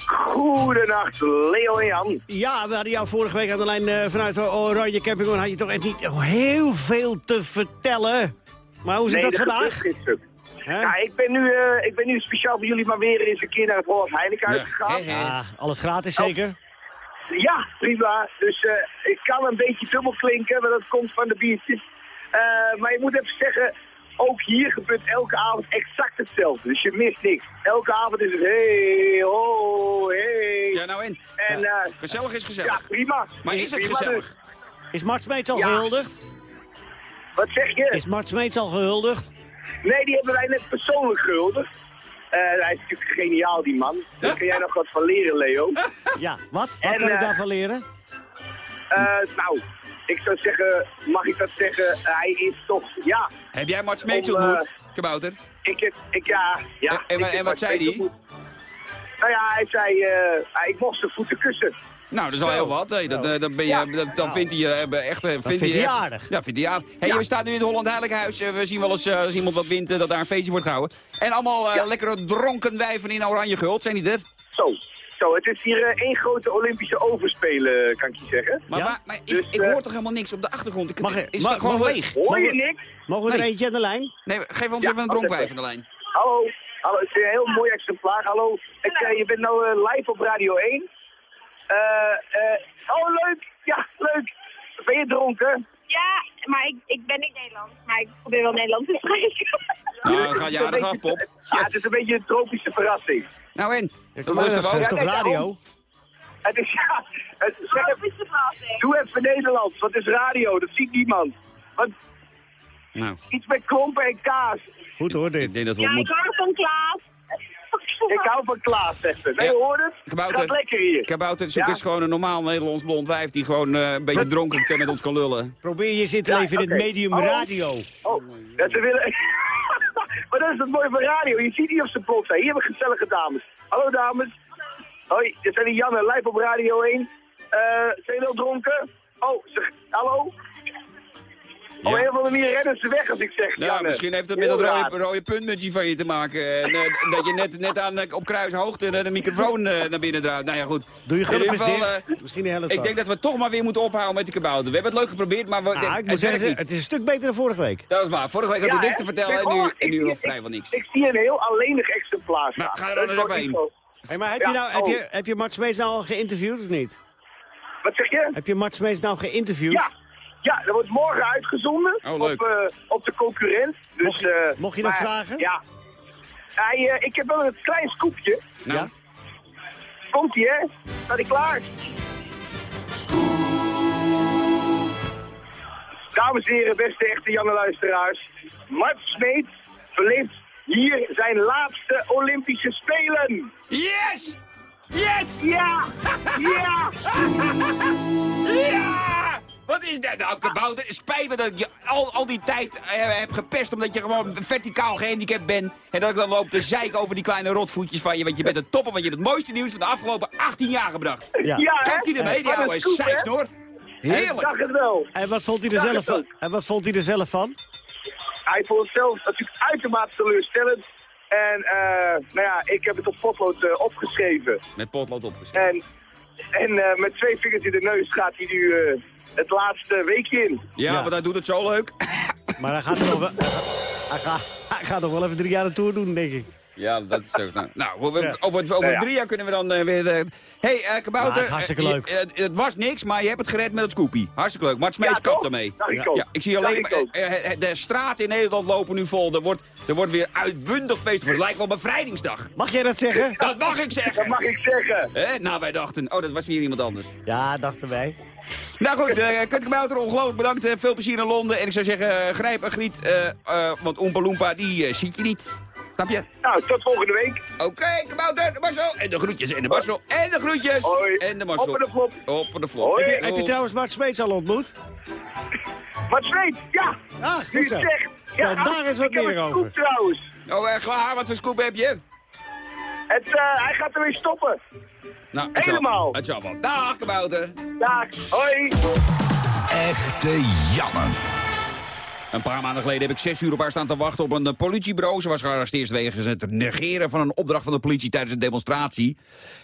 Goedenacht, Leo en Jan. Ja, we hadden jou vorige week aan de lijn eh, vanuit de Oranje Camping. En had je toch echt niet heel veel te vertellen. Maar hoe zit Nee, dat vandaag? Hè? Ja, ik ben, nu, eh, ik ben nu speciaal voor jullie maar weer eens een keer naar het Holland Heineken Ja, hè. Ja, alles gratis zeker? Ja, prima. Dus eh, ik kan een beetje dubbel klinken, maar dat komt van de biertjes. Eh, maar ik moet even zeggen, ook hier gebeurt elke avond exact hetzelfde. Dus je mist niks. Elke avond is het hey, ho, hey. Ja, nou en? En Gezellig is ja, gezellig. prima. Maar is het Prima gezellig? Is Mart Smeets al Ja. gehuldigd? dus. Wat zeg je? Is Mart Smeets al gehuldigd? Nee, die hebben wij net persoonlijk gehuldigd. Eh, hij is natuurlijk geniaal, die man. Daar kun jij nog wat van leren, Leo. Ja, wat? Wat En, kan ik eh, daarvan leren? Eh, nou, ik zou zeggen, mag ik dat zeggen, hij is toch, ja. Heb jij Smeets Om, eh, ontmoet, Kabouter? Ik heb, ik, ja, ja. En- en- ik heb en wat Mart zei ontmoet. Nou ja, hij zei, eh, ik mocht zijn voeten kussen. Nou, dat is al heel wat. Hey, dat, eh, dan ben je, Ja. dan vindt hij eh, echt... eh, vindt vindt hij aardig. Ja, vindt hij aardig. Hey, Ja. we staan nu in het Holland Heilighuis. Eh, we zien wel eens eh, als iemand wat wint eh, dat daar een feestje wordt gehouden. En allemaal eh, Ja. lekkere dronken wijven in oranje gehuld. Zijn die er? Zo, zo, het is hier eh, één grote Olympische overspelen, kan ik je zeggen. Maar, Ja? maar, maar ik, Dus, ik eh, hoor toch helemaal niks op de achtergrond? Ik, Mag ik- is mag- het gewoon mag ik- leeg? Hoor je niks? Mogen we er Nee. eentje aan de lijn? Nee, geef ons Ja, even een dronkwijf aan de lijn. Hallo, hallo, het is een heel mooi exemplaar. Hallo, ik, eh, je bent nou eh, live op Radio 1. Eh, eh, oh, leuk. Ja, leuk. Ben je dronken? Ja, maar ik, ik ben niet Nederlands. Maar ik probeer wel Nederlands te spreken. [LAUGHS] Nou, Het ga is een jarig beetje- af, Pop. Ja, het is een beetje een tropische verrassing. Nou en? Dat ook. toch Ja, nee, radio? Het is, [LAUGHS] ja, het, Tropische verrassing. doe even Nederlands, want het is radio, dat ziet niemand. Want Nou, iets met klompen en kaas. Goed hoor ik dit. denk dat we Ja, ik hou van Klaas. Ik hou van Klaas, zegt ze. Nee, Ja. hoor het? Kabouter. Gaat lekker hier. Kabouter, zoek Ja. eens gewoon een normaal Nederlands blond wijf die gewoon eh, een beetje dronken met ons kan lullen. Probeer je Ja, leven in het medium Oh. radio. Oh, dat ze willen... [LAUGHS] Maar dat is het mooie van radio. Je ziet niet of ze plots zijn. Hier hebben we gezellige dames. Hallo dames. Hoi, dit zijn die Jan en Lijp op Radio 1. Eh, zijn jullie al dronken? Oh, zeg, hallo? Op een of andere manier rennen ze weg als ik zeg, Ja, Janne. misschien heeft dat met dat rode, rode puntmuntje van je te maken. En, eh, dat je net, net aan, eh, op kruishoogte de, de microfoon eh, naar binnen draait. Nou ja, goed. Doe je In ieder gulp eens geval, dicht. eh, Misschien een hele Ik denk dat we toch maar weer moeten ophouden met die kabouter. We hebben het leuk geprobeerd, maar we, Ah, ik het moet zeggen, het is een stuk beter dan vorige week. Dat is waar. Vorige week had Ja, u niks te vertellen en nu, en nu ik- nog ik- vrijwel niks. Ik zie een heel alleenig exemplaar staan. Nou, ga er dan eens even heen. Hey, maar heb, Ja, je nou, heb, oh. je, heb je Mart Smeets nou al geïnterviewd of niet? Wat zeg je? Heb je Mart Smeets nou geïnterviewd? Ja, ja, dat wordt morgen uitgezonden Oh, op, eh, op de concurrent. Dus, Mocht je- eh, mocht je dat maar, vragen? Ja. Hij, eh, ik heb wel een klein scoopje. Nou, Ja? Komt ie, hè? Staat hij klaar? Dames en heren, beste echte Janne luisteraars. Mart Smeet beleeft hier zijn laatste Olympische Spelen. Yes! Yes! Ja! [LAUGHS] Ja! Ja! [LAUGHS] Wat is dat nou, kabouter? Spijt me dat ik je al, al die tijd eh, heb gepest omdat je gewoon verticaal gehandicapt bent. En dat ik dan loop te zeiken over die kleine rotvoetjes van je. Want je bent een topper, want je hebt het mooiste nieuws van de afgelopen 18 jaar gebracht. Ja. Ja, hè? Kijk die ermee, die oude. Ik Heerlijk. zag het wel. En wat vond hij er zelf van? En wat vond hij er zelf van? Hij vond het zelf natuurlijk uitermate teleurstellend. En eh, nou ja, ik heb het op potlood eh, opgeschreven. Met potlood opgeschreven. En, en eh, met twee vingers in de neus gaat hij nu eh, het laatste weekje in. Ja, Ja. want hij doet het zo leuk. Maar hij gaat, nog wel, hij, gaat, hij gaat nog wel even drie jaar een tour doen, denk ik. Ja, dat is ook... Nou, nou we- over, over Nou ja. drie jaar kunnen we dan eh, weer... eh, hey, eh Kabouter... Ja, het hartstikke leuk. je- het was niks, maar je hebt het gered met het scoopie. Hartstikke leuk. Mart Smeets Ja, kapt ermee. Ja, ook. ja, ik zie alleen ik maar... ook. de straten in Nederland lopen nu vol. Er wordt, er wordt weer uitbundig feest. Het lijkt wel bevrijdingsdag. Mag jij dat zeggen? Dat mag ik zeggen. Dat mag ik zeggen. Hè? Nou, wij dachten... Oh, dat was weer iemand anders. Ja, dachten wij. Nou goed, uh, Kut Kabouter, ongelooflijk bedankt. veel plezier in Londen. En ik zou zeggen, grijp en griet. eh, eh, want Oompa Loompa, die ziet je niet. Snap je? Nou, tot volgende week. Oké, kabouter, de Marcel. En de groetjes en de Marcel. En de groetjes. Hoi. En de Marcel. Op en de flop. Op de flop. Hoi. Heb je, heb je trouwens Mart Smeets al ontmoet? Wat zweet, ja. Ah, goed zo. Ja, daar eens wat ik heb meer een over. scoop trouwens. Oh, eh, klaar. Wat voor scoop heb je? Het, eh, hij gaat er weer stoppen. Nou, het zal- Helemaal. Het zal wel. Dag, kabouter. Dag, hoi. Echte Janne. Een paar maanden geleden heb ik zes uur op haar staan te wachten op een eh, politiebureau. Ze was gearresteerd wegens het negeren van een opdracht van de politie tijdens een demonstratie.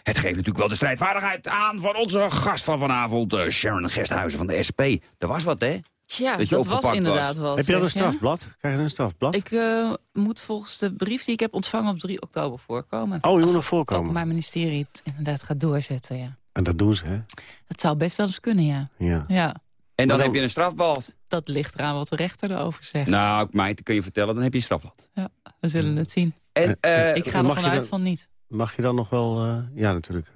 Het geeft natuurlijk wel de strijdvaardigheid aan van onze gast van vanavond, eh, Sharon Gesthuizen van de SP. Er was wat, hè? Tja, Dat dat was inderdaad was. wat. Heb je dan een ja? strafblad? Krijg je een strafblad? Ik eh, moet volgens de brief die ik heb ontvangen op 3 oktober voorkomen. Oh, je moet nog het voorkomen. Openbaar ministerie het inderdaad gaat doorzetten, ja. En dat doen ze, hè? Dat zou best wel eens kunnen, ja. Ja. Ja, En dan heb je een strafblad. dat ligt eraan wat de rechter erover zegt. Nou, meid, kun je vertellen, dan heb je een strafblad. Ja, we zullen het zien. En, eh, ik ga mag ervan je uit dan- van niet. Mag je dan nog wel... eh, ja, natuurlijk.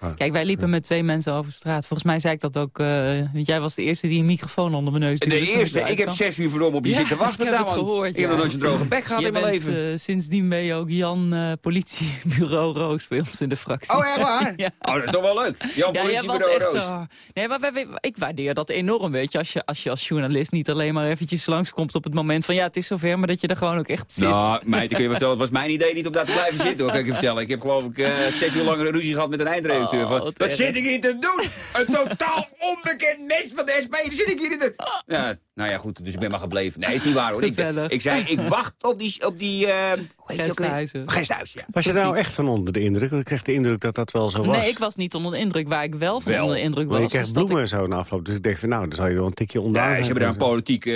Ah. Kijk, wij liepen met twee mensen over straat. Volgens mij zei ik dat ook... eh, want jij was de eerste die een microfoon onder mijn neus duwde. de eerste, ik heb zes uur verdomme op je Ja, zitten [LAUGHS] wachten. ik heb het gehoord, Ik heb nog nooit zo'n droge bek gehad Je in mijn bent, leven. eh, sindsdien ben je ook Jan, eh, politiebureau Roos bij ons in de fractie. Oh, echt waar? [LAUGHS] ja. Oh, dat is toch wel leuk. Jan, Ja, jij was politiebureau echt... Roos. nee, maar wij- wij- ik waardeer dat enorm, weet je. Als, je. als je als journalist niet alleen maar eventjes langskomt op het moment van... ja, het is zover, maar dat je er gewoon ook echt zit. Nou, meid, ik kun je [LAUGHS] vertellen, het was mijn idee niet om daar te blijven zitten. Hoor. Kan ik je vertellen. Ik heb geloof ik zes uur lang een ruzie gehad met een eindredacteur. Van, wat zit ik hier te doen? Een totaal onbekend mens van de SP. Dan zit ik hier in de... Ja, nou ja, goed, dus ik ben maar gebleven. Nee, is niet waar hoor. Ik, ik zei, ik wacht op die... Op die uh? Gesthuizen. Ja. Was je nou echt van onder de indruk? Ik kreeg de indruk dat dat wel zo was. Nee, ik was niet onder de indruk. Waar ik wel van Wel. onder de indruk Maar was... je kreeg bloemen en zo na afloop. Dus ik dacht van nou, dan zou je er wel een tikje onderaan Nee, ze hebben daar een politiek eh,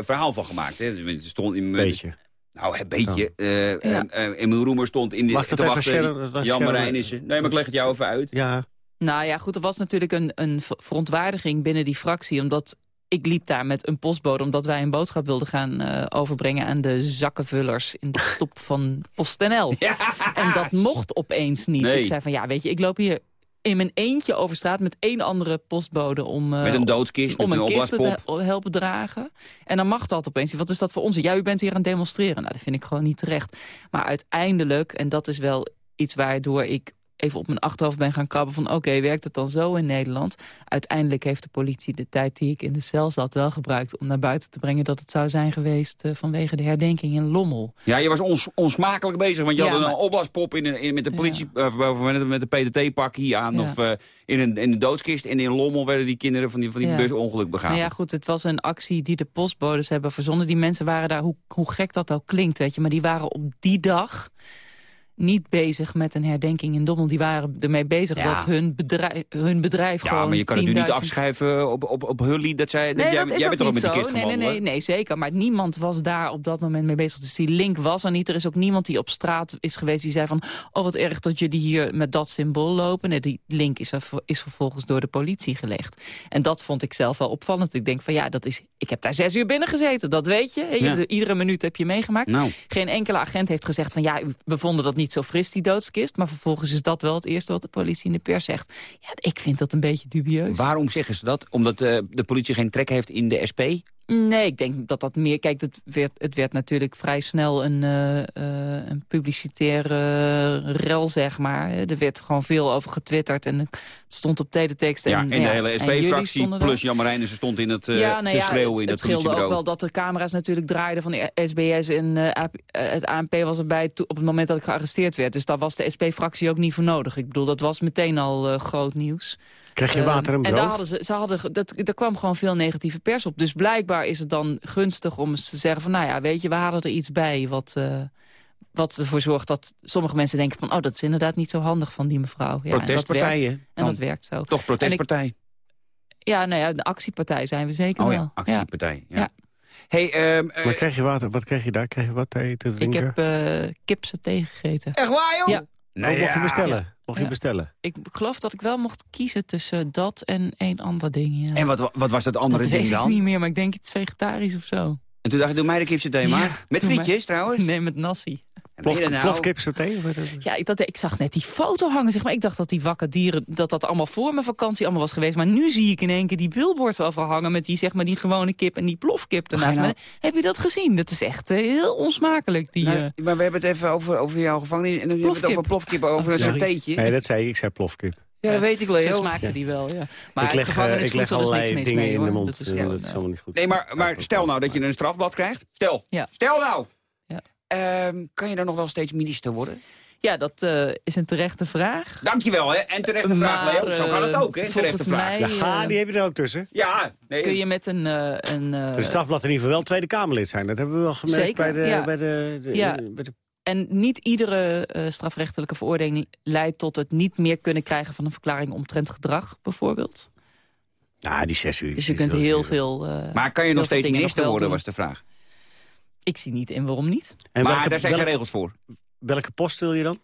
verhaal van gemaakt. Hè. Er stond in, Beetje. Nou, een beetje. Eh Ja. eh, eh, Emiel Roemer stond in de dat te even, wachten. Jan Sharon. Marijnissen. Nee, maar ik leg het jou even uit. Ja, Nou ja, goed, er was natuurlijk een, een ver- verontwaardiging binnen die fractie. Omdat ik liep daar met een postbode... omdat wij een boodschap wilden gaan eh, overbrengen... aan de zakkenvullers in de top van PostNL. [LAUGHS] En dat mocht opeens niet. Nee. Ik zei van, ja, weet je, ik loop hier in mijn eentje over straat... met één andere postbode om... eh, Met een doodskist, om met een een kist te helpen dragen. En dan mag dat opeens. Wat is dat voor ons? Ja, u bent hier aan het demonstreren. Nou, dat vind ik gewoon niet terecht. Maar uiteindelijk, en dat is wel iets waardoor ik even op mijn achterhoofd ben gaan krabben van... oké, werkt het dan zo in Nederland? Uiteindelijk heeft de politie de tijd die ik in de cel zat wel gebruikt... om naar buiten te brengen dat het zou zijn geweest... eh, vanwege de herdenking in Lommel. Ja, je was ons, onsmakelijk bezig, want je Ja, had een maar- opblaspop in, een- in, met de politie, eh, of met, een- met de PDT-pak hier aan, Ja. of eh, in, een, in de doodskist. En in Lommel werden die kinderen van die, van die Ja. busongeluk begaan. Nou ja, goed, het was een actie die de postbodes hebben verzonnen. Die mensen waren daar, hoe, hoe gek dat ook klinkt, weet je... maar die waren op die dag niet bezig met een herdenking in Dommel. Die waren ermee bezig Ja. dat hun bedrijf, hun bedrijf ja, gewoon maar je kan het nu niet 10.000 afschrijven op, op, op Hully. Dat zij, Nee, jij, dat jij bent toch ook met zo. kist nee, nee, nee, nee, zeker. Maar niemand was daar op dat moment mee bezig. Dus die link was er niet. Er is ook niemand die op straat is geweest die zei van... oh, wat erg dat jullie hier met dat symbool lopen. Nee, die link is, er, is vervolgens door de politie gelegd. En dat vond ik zelf wel opvallend. Ik denk van ja, dat is, ik heb daar zes uur binnen gezeten. Dat weet je. Je- Ja. Iedere minuut heb je meegemaakt. Nou. Geen enkele agent heeft gezegd van ja, we vonden dat niet zo fris, die doodskist. Maar vervolgens is dat wel het eerste wat de politie in de pers zegt. Ja, ik vind dat een beetje dubieus. Waarom zeggen ze dat? Omdat eh, de politie geen trek heeft in de SP? Nee, ik denk dat dat meer... Kijk, het werd, het werd natuurlijk vrij snel een, eh, een publicitaire rel, zeg maar. Er werd gewoon veel over getwitterd en het stond op teletext. En, Ja, en de ja, hele en jullie SP-fractie plus Jan Marijnissen stond in het, eh ja, nou te ja, schreeuwen het, in het het scheelde ook wel dat de camera's natuurlijk draaiden van de SBS en AP eh, het ANP was erbij op het moment dat ik gearresteerd werd. Dus daar was de SP-fractie ook niet voor nodig. Ik bedoel, dat was meteen al groot nieuws. Krijg je water en Ehm, brood? En daar hadden ze, ze hadden, dat, er kwam gewoon veel negatieve pers op. Dus blijkbaar is het dan gunstig om eens te zeggen van... nou ja, weet je, we halen er iets bij wat, eh, wat ervoor zorgt dat sommige mensen denken van... oh, dat is inderdaad niet zo handig van die mevrouw. Ja, en dat Protestpartijen werkt. En dat werkt zo. Toch protestpartij? Ja, nou ja, de actiepartij zijn we zeker Oh wel. ja, actiepartij. Ja. Ja. Hey, ehm, eh, Maar krijg je water? Wat krijg je daar? Krijg je wat te eten, te Ik drinken? heb eh kipsaté gegeten. Echt waar, joh? Ja. Oh, mocht je ja. bestellen? Mocht je Ja. bestellen? Ik geloof dat ik wel mocht kiezen tussen dat en één ander ding. Ja. En wat, wat was dat andere dat ding weet dan? ik niet meer, maar ik denk iets vegetarisch of zo. En toen dacht ik, doe mij de kipsaté maar. Met frietjes trouwens? Nee, met nasi. Plof, nou? Ja, ik, dat, ik zag net die foto hangen, zeg maar. Ik dacht dat die wakker dieren, dat dat allemaal voor mijn vakantie allemaal was geweest. Maar nu zie ik in één keer die billboards overal hangen met die, zeg maar, die gewone kip en die plofkip ernaast. nou- heb je dat gezien? Dat is echt eh, heel onsmakelijk. Die, Nou, eh, maar we hebben het even over, over jouw gevangenis. En dan hebben we het Plofkip. over plofkip, over Oh, een sorry. satéetje. Nee, dat zei ik. Ik zei plofkip. Ja, dat weet ik, zo Leo. smaakte die wel, ja. Maar ik leg, eh, ik leg is niks allerlei mis dingen mee, in de hoor. mond. Dat is, ja, dat is allemaal niet goed. Nee, maar, maar stel nou dat je een strafblad krijgt. Stel. Ja. Stel nou. Ja. Ehm, kan je dan nog wel steeds minister worden? Ja, dat eh, is een terechte vraag. Dankjewel, hè. En terechte vraag, Leo. Zo kan het eh, ook, hè. Een terechte volgens vraag. mij, Ja, eh, die heb je er ook tussen. Ja, nee. kun je met een... eh, een eh, De strafblad in ieder geval wel Tweede Kamerlid zijn. Dat hebben we wel gemerkt Zeker, bij de... ja. Bij de, de- Ja. bij de En niet iedere eh, strafrechtelijke veroordeling leidt tot het niet meer kunnen krijgen van een verklaring omtrent gedrag, bijvoorbeeld. nou, die zes uur. Dus je kunt heel veel... eh, Maar kan je nog steeds minister worden, doen. was de vraag. Ik zie niet in waarom niet. En maar welke- daar zijn geen welke- regels voor. Welke post wil je dan?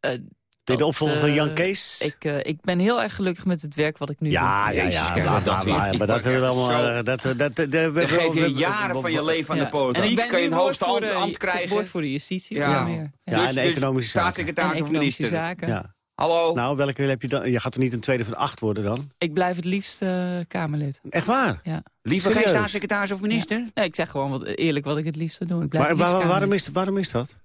Eh, Ben je de dat, opvolger van eh, Jan Kees? Ik, eh, ik ben heel erg gelukkig met het werk wat ik nu Ja, doe. ja, Jezus, ja. kijk, bla, dat weer. Maar dat word we allemaal... zo- eh, Dat, dat, dat, dat- Dan geef je we- jaren van je leven aan Ja. de politiek. Kan je het hoogste ambt, krijgen. Woord voor de justitie. Ja. Ja. Ja, dus, en de dus economische zaken. staatssecretaris of economische minister. zaken. Ja. Hallo? Nou, welke wil heb je dan? Je gaat er niet een tweede van acht worden dan? Ik blijf het liefst eh, Kamerlid. Echt waar? Ja. Liever geen staatssecretaris of minister? Nee, ik zeg gewoon wat, eerlijk wat ik het liefste doe. Ik blijf Maar het liefst waar- waarom, is, waarom is dat?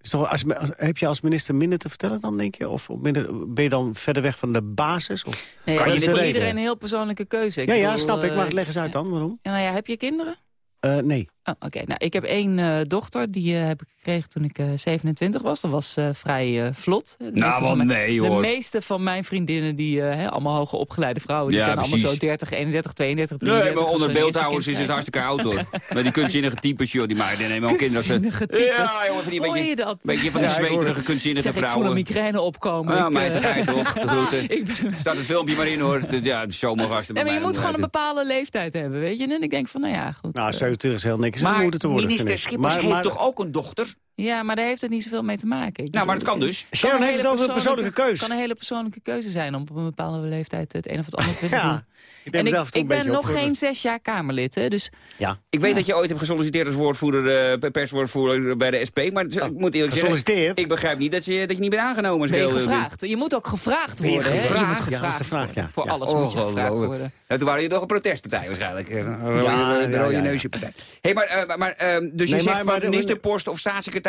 Is toch, als, als- heb je als minister minder te vertellen dan, denk je? Of minder, ben je dan verder weg van de basis? Of? Nee, Kan dat je is dit voor iedereen een heel persoonlijke keuze. Ik ja, ja, snap ik. Maar eh, leg eens uit dan, waarom? Ja, nou ja, heb je kinderen? Eh, nee. Oh, Oké, nou, ik heb één eh, dochter. Die eh, heb ik gekregen toen ik eh, 27 was. Dat was eh, vrij eh, vlot. De meeste Nou, van wel mijn- nee, De hoor. meeste van mijn vriendinnen, die hè, allemaal hoger opgeleide vrouwen... die Ja, zijn allemaal zo 30, 31, 32, Nee, 33. maar als onder beeldhouwers is het hartstikke oud, hoor. Maar die kunstzinnige types, joh, die maar die nemen al kinderen. als ze- Kunstzinnige types. Ja, jongen, van die Hoor beetje, je dat? beetje van die Ja, zweterige kunstzinnige Zeg, ik voel een vrouwen. migraine opkomen. Ja, mij te geit, toch? [LAUGHS] De groeten. ik ben- Staat het filmpje maar in, hoor. Ja, de show mag hartstikke Nee, maar je moet gewoon een bepaalde leeftijd hebben, weet je. En ik denk van, nou ja, goed. Nou, eh, 27 is heel niks Maar moeder te worden. minister. Schippers Maar- heeft toch ook een dochter? Ja, maar daar heeft het niet zoveel mee te maken. Ik Nou, maar dat kan het dus. Sharon heeft het over een persoonlijke keuze. kan een hele persoonlijke keuze zijn om op een bepaalde leeftijd het een of het ander te [LAUGHS] willen Ja, doen. ik ben En ik, ben nog geen zes jaar Kamerlid, hè, dus Ja. Ik weet dat je ooit hebt gesolliciteerd als woordvoerder, eh, perswoordvoerder bij de SP. Maar ik moet eerlijk zeggen, Gesolliciteerd? ik begrijp niet dat je, dat je niet bent aangenomen. als ben je heel- gevraagd. Je moet ook gevraagd je worden. hè. Je gevraagd? moet gevraagd gevraagd, worden. ja. Voor Ja. alles moet je gevraagd worden. Nou, toen waren jullie nog een protestpartij waarschijnlijk. Een rode, neusje partij. Hey, maar, eh, maar, ehm, dus je zegt van ministerpost of staatssecretaris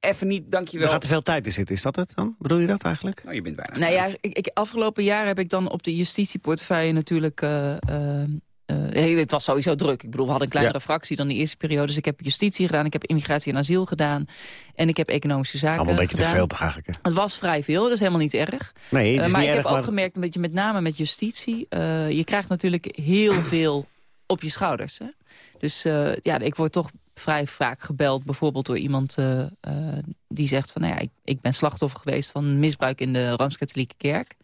even niet, dankjewel. Er gaat te veel tijd in zitten, is dat het dan? Bedoel je dat eigenlijk? Nou, je bent bijna Nou ja, ik, ik, afgelopen jaar heb ik dan op de justitieportefeuille natuurlijk... eh, eh, eh, het was sowieso druk. Ik bedoel, we hadden een kleinere Ja. fractie dan de eerste periode. Dus ik heb justitie gedaan, ik heb immigratie en asiel gedaan. En ik heb economische zaken Allemaal een beetje te veel toch eigenlijk? Hè? Het was vrij veel, dat is helemaal niet erg. Nee, het maar niet ik erg, heb ook gemerkt, dat je met name met justitie... eh, je krijgt natuurlijk heel veel op je schouders. Hè? Dus eh, ja, ik word toch vrij vaak gebeld, bijvoorbeeld door iemand eh, eh, die zegt van... Nou ja, ik, ik ben slachtoffer geweest van misbruik in de Rooms-Katholieke Kerk.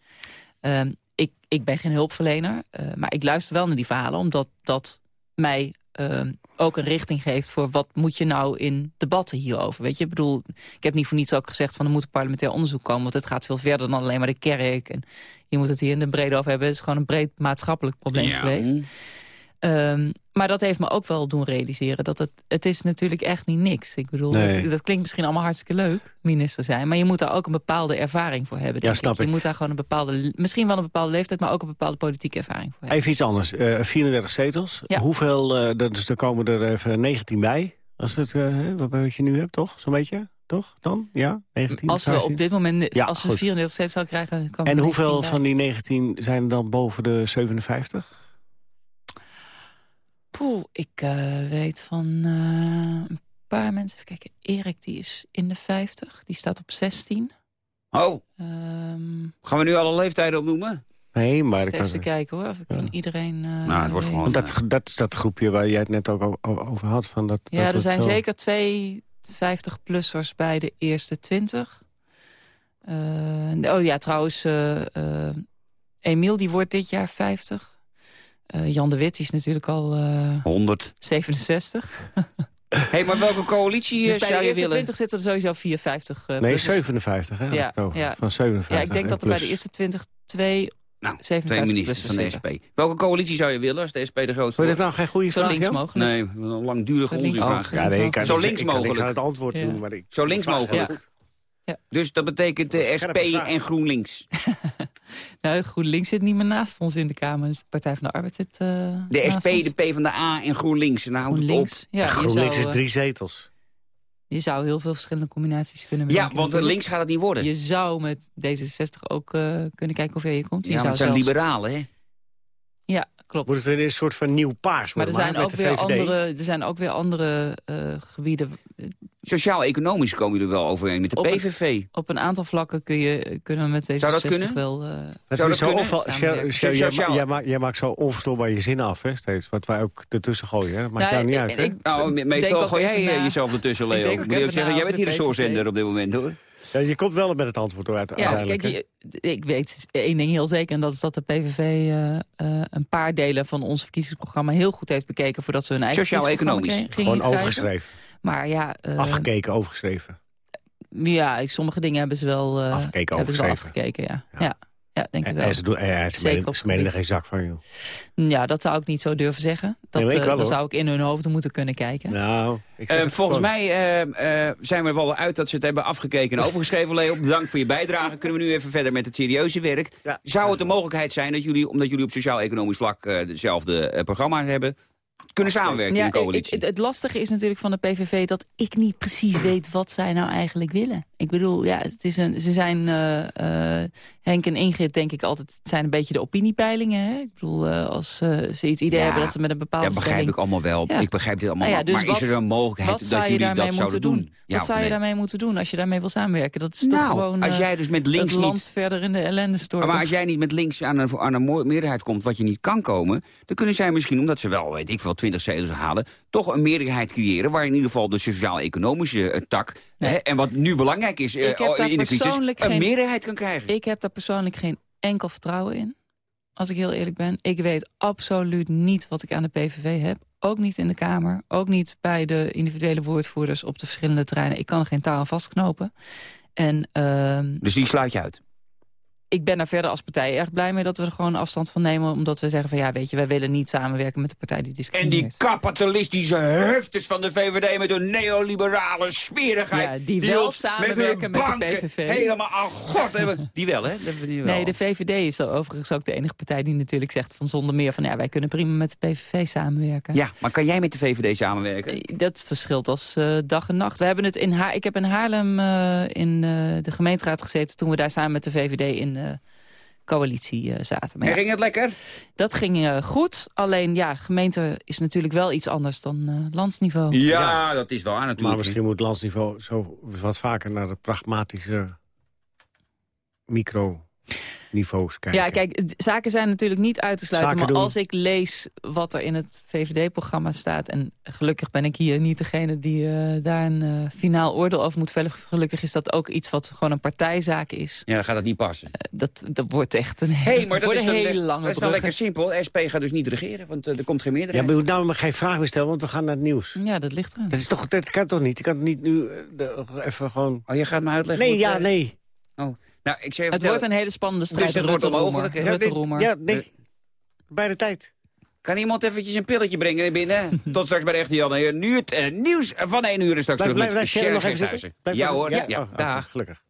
Ehm, ik, ik ben geen hulpverlener, eh, maar ik luister wel naar die verhalen... omdat dat mij ehm, ook een richting geeft voor wat moet je nou in debatten hierover. Weet je, ik bedoel, ik heb niet voor niets ook gezegd van er moet een parlementair onderzoek komen, want het gaat veel verder dan alleen maar de kerk. En je moet het hier in de brede over hebben. Het is gewoon een breed maatschappelijk probleem Ja. geweest. Ehm, maar dat heeft me ook wel doen realiseren dat het, het is natuurlijk echt niet niks. Ik bedoel, Nee. dat, dat klinkt misschien allemaal hartstikke leuk, minister zijn. Maar je moet daar ook een bepaalde ervaring voor hebben. Ja, snap ik. Je ik. moet daar gewoon een bepaalde, misschien wel een bepaalde leeftijd, maar ook een bepaalde politieke ervaring voor hebben. Even iets anders. Eh 34 zetels. Ja. Hoeveel, eh, dus er komen er even 19 bij. Als het, eh, wat je nu hebt, toch? Zo'n beetje? Toch? Dan? Ja? 19? Als we 15? op dit moment, Ja, als we goed. 34 zetels krijgen, komen En hoeveel 19 bij. van die 19 zijn dan boven de 57? Poeh, ik eh, weet van eh, een paar mensen. Even kijken, Erik die is in de 50, die staat op 16. Oh, Ehm gaan we nu alle leeftijden opnoemen? Nee, maar... ik even te kijken hoor, of ik van iedereen... eh, Nou, het wordt gewoon- dat, dat is dat groepje waar jij het net ook over had. Van dat, Ja, dat er zijn zo- zeker twee 50-plussers bij de eerste 20. Eh, oh ja, trouwens, eh eh, Emiel die wordt dit jaar 50. Eh, Jan de Wit is natuurlijk al eh 100. 67. Hé, hey, maar welke coalitie Dus eh, bij de zou je eerste willen? 20 zitten er sowieso 54 eh Nee, plussers. 57, hè? Ja, ik. Van 57. Ja, ik denk dat er bij de eerste 20 twee Nou, 57 twee ministers van de SP. Welke coalitie zou je willen als de SP de grootste je wordt? dat nou geen goede Zo vraag, links mogelijk. Nee, een langdurige Zo links onzinvraag. mogelijk. Ja, nee, ik kan Zo links ik mogelijk. aan het antwoord Ja. doen. Maar ik, Zo links mogelijk. Dus dat betekent de SP en GroenLinks. [LAUGHS] Nou, GroenLinks zit niet meer naast ons in de Kamer. Dus de Partij van de Arbeid zit eh, De SP, ons. de PvdA en GroenLinks. En houdt het op. GroenLinks. Ja, GroenLinks zou, is eh, drie zetels. Je zou heel veel verschillende combinaties kunnen Ja, bedenken. want natuurlijk. links gaat het niet worden. Je zou met D66 ook eh, kunnen kijken hoe ver je komt. Je Ja, zou het zijn zelfs- liberalen, hè? Ja, klopt. Moet het weer een soort van nieuw paars Maar er worden, zijn, ook met de weer VVD? andere, er zijn ook weer andere eh, gebieden. Sociaal-economisch komen jullie wel overeen met de Op een- PVV. Op een aantal vlakken kun je, kunnen we met deze Zou dat kunnen? wel... eh, Dat Zou dat zo kunnen? jij, maakt, jij maakt zo onverstoorbaar je zinnen af, hè, steeds. Wat wij ook ertussen gooien, hè. Dat maakt Nou, jou niet ik- uit, hè? ik- Nou, meestal gooi jij even eh, na. jezelf ertussen, Ik Leo. Moet ik even zeggen, jij bent hier de de op dit moment, hoor. Ja, je komt wel met het antwoord door uit, Ja, uiteindelijk, kijk, je- ik weet één ding heel zeker... en dat is dat de PVV eh, eh, een paar delen van ons verkiezingsprogramma... heel goed heeft bekeken voordat we hun eigen Sociaal-economisch. Gewoon overgeschreven. Maar ja, eh, Afgekeken, overgeschreven. ja, ik- sommige dingen hebben ze wel, eh, Afgekeken, hebben ze wel afgekeken. Ja, ja. ja, denk ik wel. en ze, doen, en ze Zeker menen, op ze menen er geen zak van, joh. Ja, dat zou ik niet zo durven zeggen. Dat, Nee, maar ik eh, wel, zou ik in hun hoofden moeten kunnen kijken. Nou, ik zeg Eh, volgens gewoon. mij eh, eh, zijn we er wel uit dat ze het hebben afgekeken en overgeschreven, Leo. Bedankt voor je bijdrage. Kunnen we nu even verder met het serieuze werk. Ja. Zou het een mogelijkheid zijn dat jullie, omdat jullie op sociaal-economisch vlak eh, dezelfde programma's hebben, kunnen samenwerken in Ja, een coalitie? het, het lastige is natuurlijk van de PVV dat ik niet precies weet wat zij nou eigenlijk willen. Ik bedoel, ja, het is een, ze zijn, eh, eh, Henk en Ingrid denk ik altijd, het zijn een beetje de opiniepeilingen. Hè? Ik bedoel, eh, als eh, ze iets idee Ja, hebben dat ze met een bepaalde Ja, begrijp stelling... ik allemaal wel. Ja. Ik begrijp dit allemaal Nou ja, dus maar is er een mogelijkheid dat jullie dat zouden doen? wat zou je daarmee moeten doen als je daarmee wil samenwerken? Dat is toch Nou, gewoon als eh, jij dus met links het land niet- verder in de ellende stort. Maar als jij niet met links aan een, aan een meerderheid komt wat je niet kan komen... dan kunnen zij misschien, omdat ze wel, weet ik veel, 20 zetels halen... toch een meerderheid creëren waar in ieder geval de sociaal-economische eh, Hè, en wat nu belangrijk is eh, in de crisis, een meerderheid kan krijgen. Ik heb daar persoonlijk geen enkel vertrouwen in. Als ik heel eerlijk ben. Ik weet absoluut niet wat ik aan de PVV heb. Ook niet in de Kamer. Ook niet bij de individuele woordvoerders op de verschillende terreinen. Ik kan er geen taal vastknopen. En, ehm, Dus die sluit je uit. Ik ben daar verder als partij erg blij mee dat we er gewoon afstand van nemen. Omdat we zeggen van ja, weet je, wij willen niet samenwerken met de partij die En discrimineert. die kapitalistische huftes van de VVD met hun neoliberale smerigheid. Ja, die wel ons samenwerken met de PVV. Helemaal aan god hebben. [LAUGHS] Die wel, hè? Die wel. Nee, de VVD is dan overigens ook de enige partij die natuurlijk zegt van zonder meer van ja, wij kunnen prima met de PVV samenwerken. Ja, maar kan jij met de VVD samenwerken? Dat verschilt als eh, dag en nacht. We hebben het in Haar, ik heb in Haarlem eh, in eh, de gemeenteraad gezeten toen we daar samen met de VVD in de coalitie eh, zaten. Maar En ja, ging het lekker? dat ging eh, goed. Alleen ja, gemeente is natuurlijk wel iets anders dan eh, landsniveau. Ja, dat is waar natuurlijk. Maar misschien moet landsniveau zo wat vaker naar de pragmatische microniveaus kijken. Ja, kijk, zaken zijn natuurlijk niet uit te sluiten. Zaken maar doen. als ik lees wat er in het VVD-programma staat... en gelukkig ben ik hier niet degene die eh, daar een eh, finaal oordeel over moet vellen. Gelukkig is dat ook iets wat gewoon een partijzaak is. Ja, dan gaat dat niet passen. Dat, dat wordt echt een, Hé, maar dat wordt is, een hele lange dat is brug. lekker simpel. SP gaat dus niet regeren, want eh, er komt geen Ja, meerderheid. maar je moet nou maar geen vraag meer stellen, want we gaan naar het nieuws. Ja, dat ligt eraan. Dat, is toch, dat kan toch niet? Je kan niet nu eh, even gewoon... Oh, je gaat me uitleggen Nee, het ja, nee. Oh. Nou, ik zeg Het wordt een hele spannende strijd. Dus het wordt Rutte? Rutte Ja, nee. Bij de tijd. Kan iemand eventjes een pilletje brengen binnen? [LAUGHS] Tot straks bij de echte Jan. Nu het eh, nieuws van 1 uur en straks Blijf, terug blijf, met blijf Sharon nog even zitten? Ja hoor, ja, Oh, gelukkig.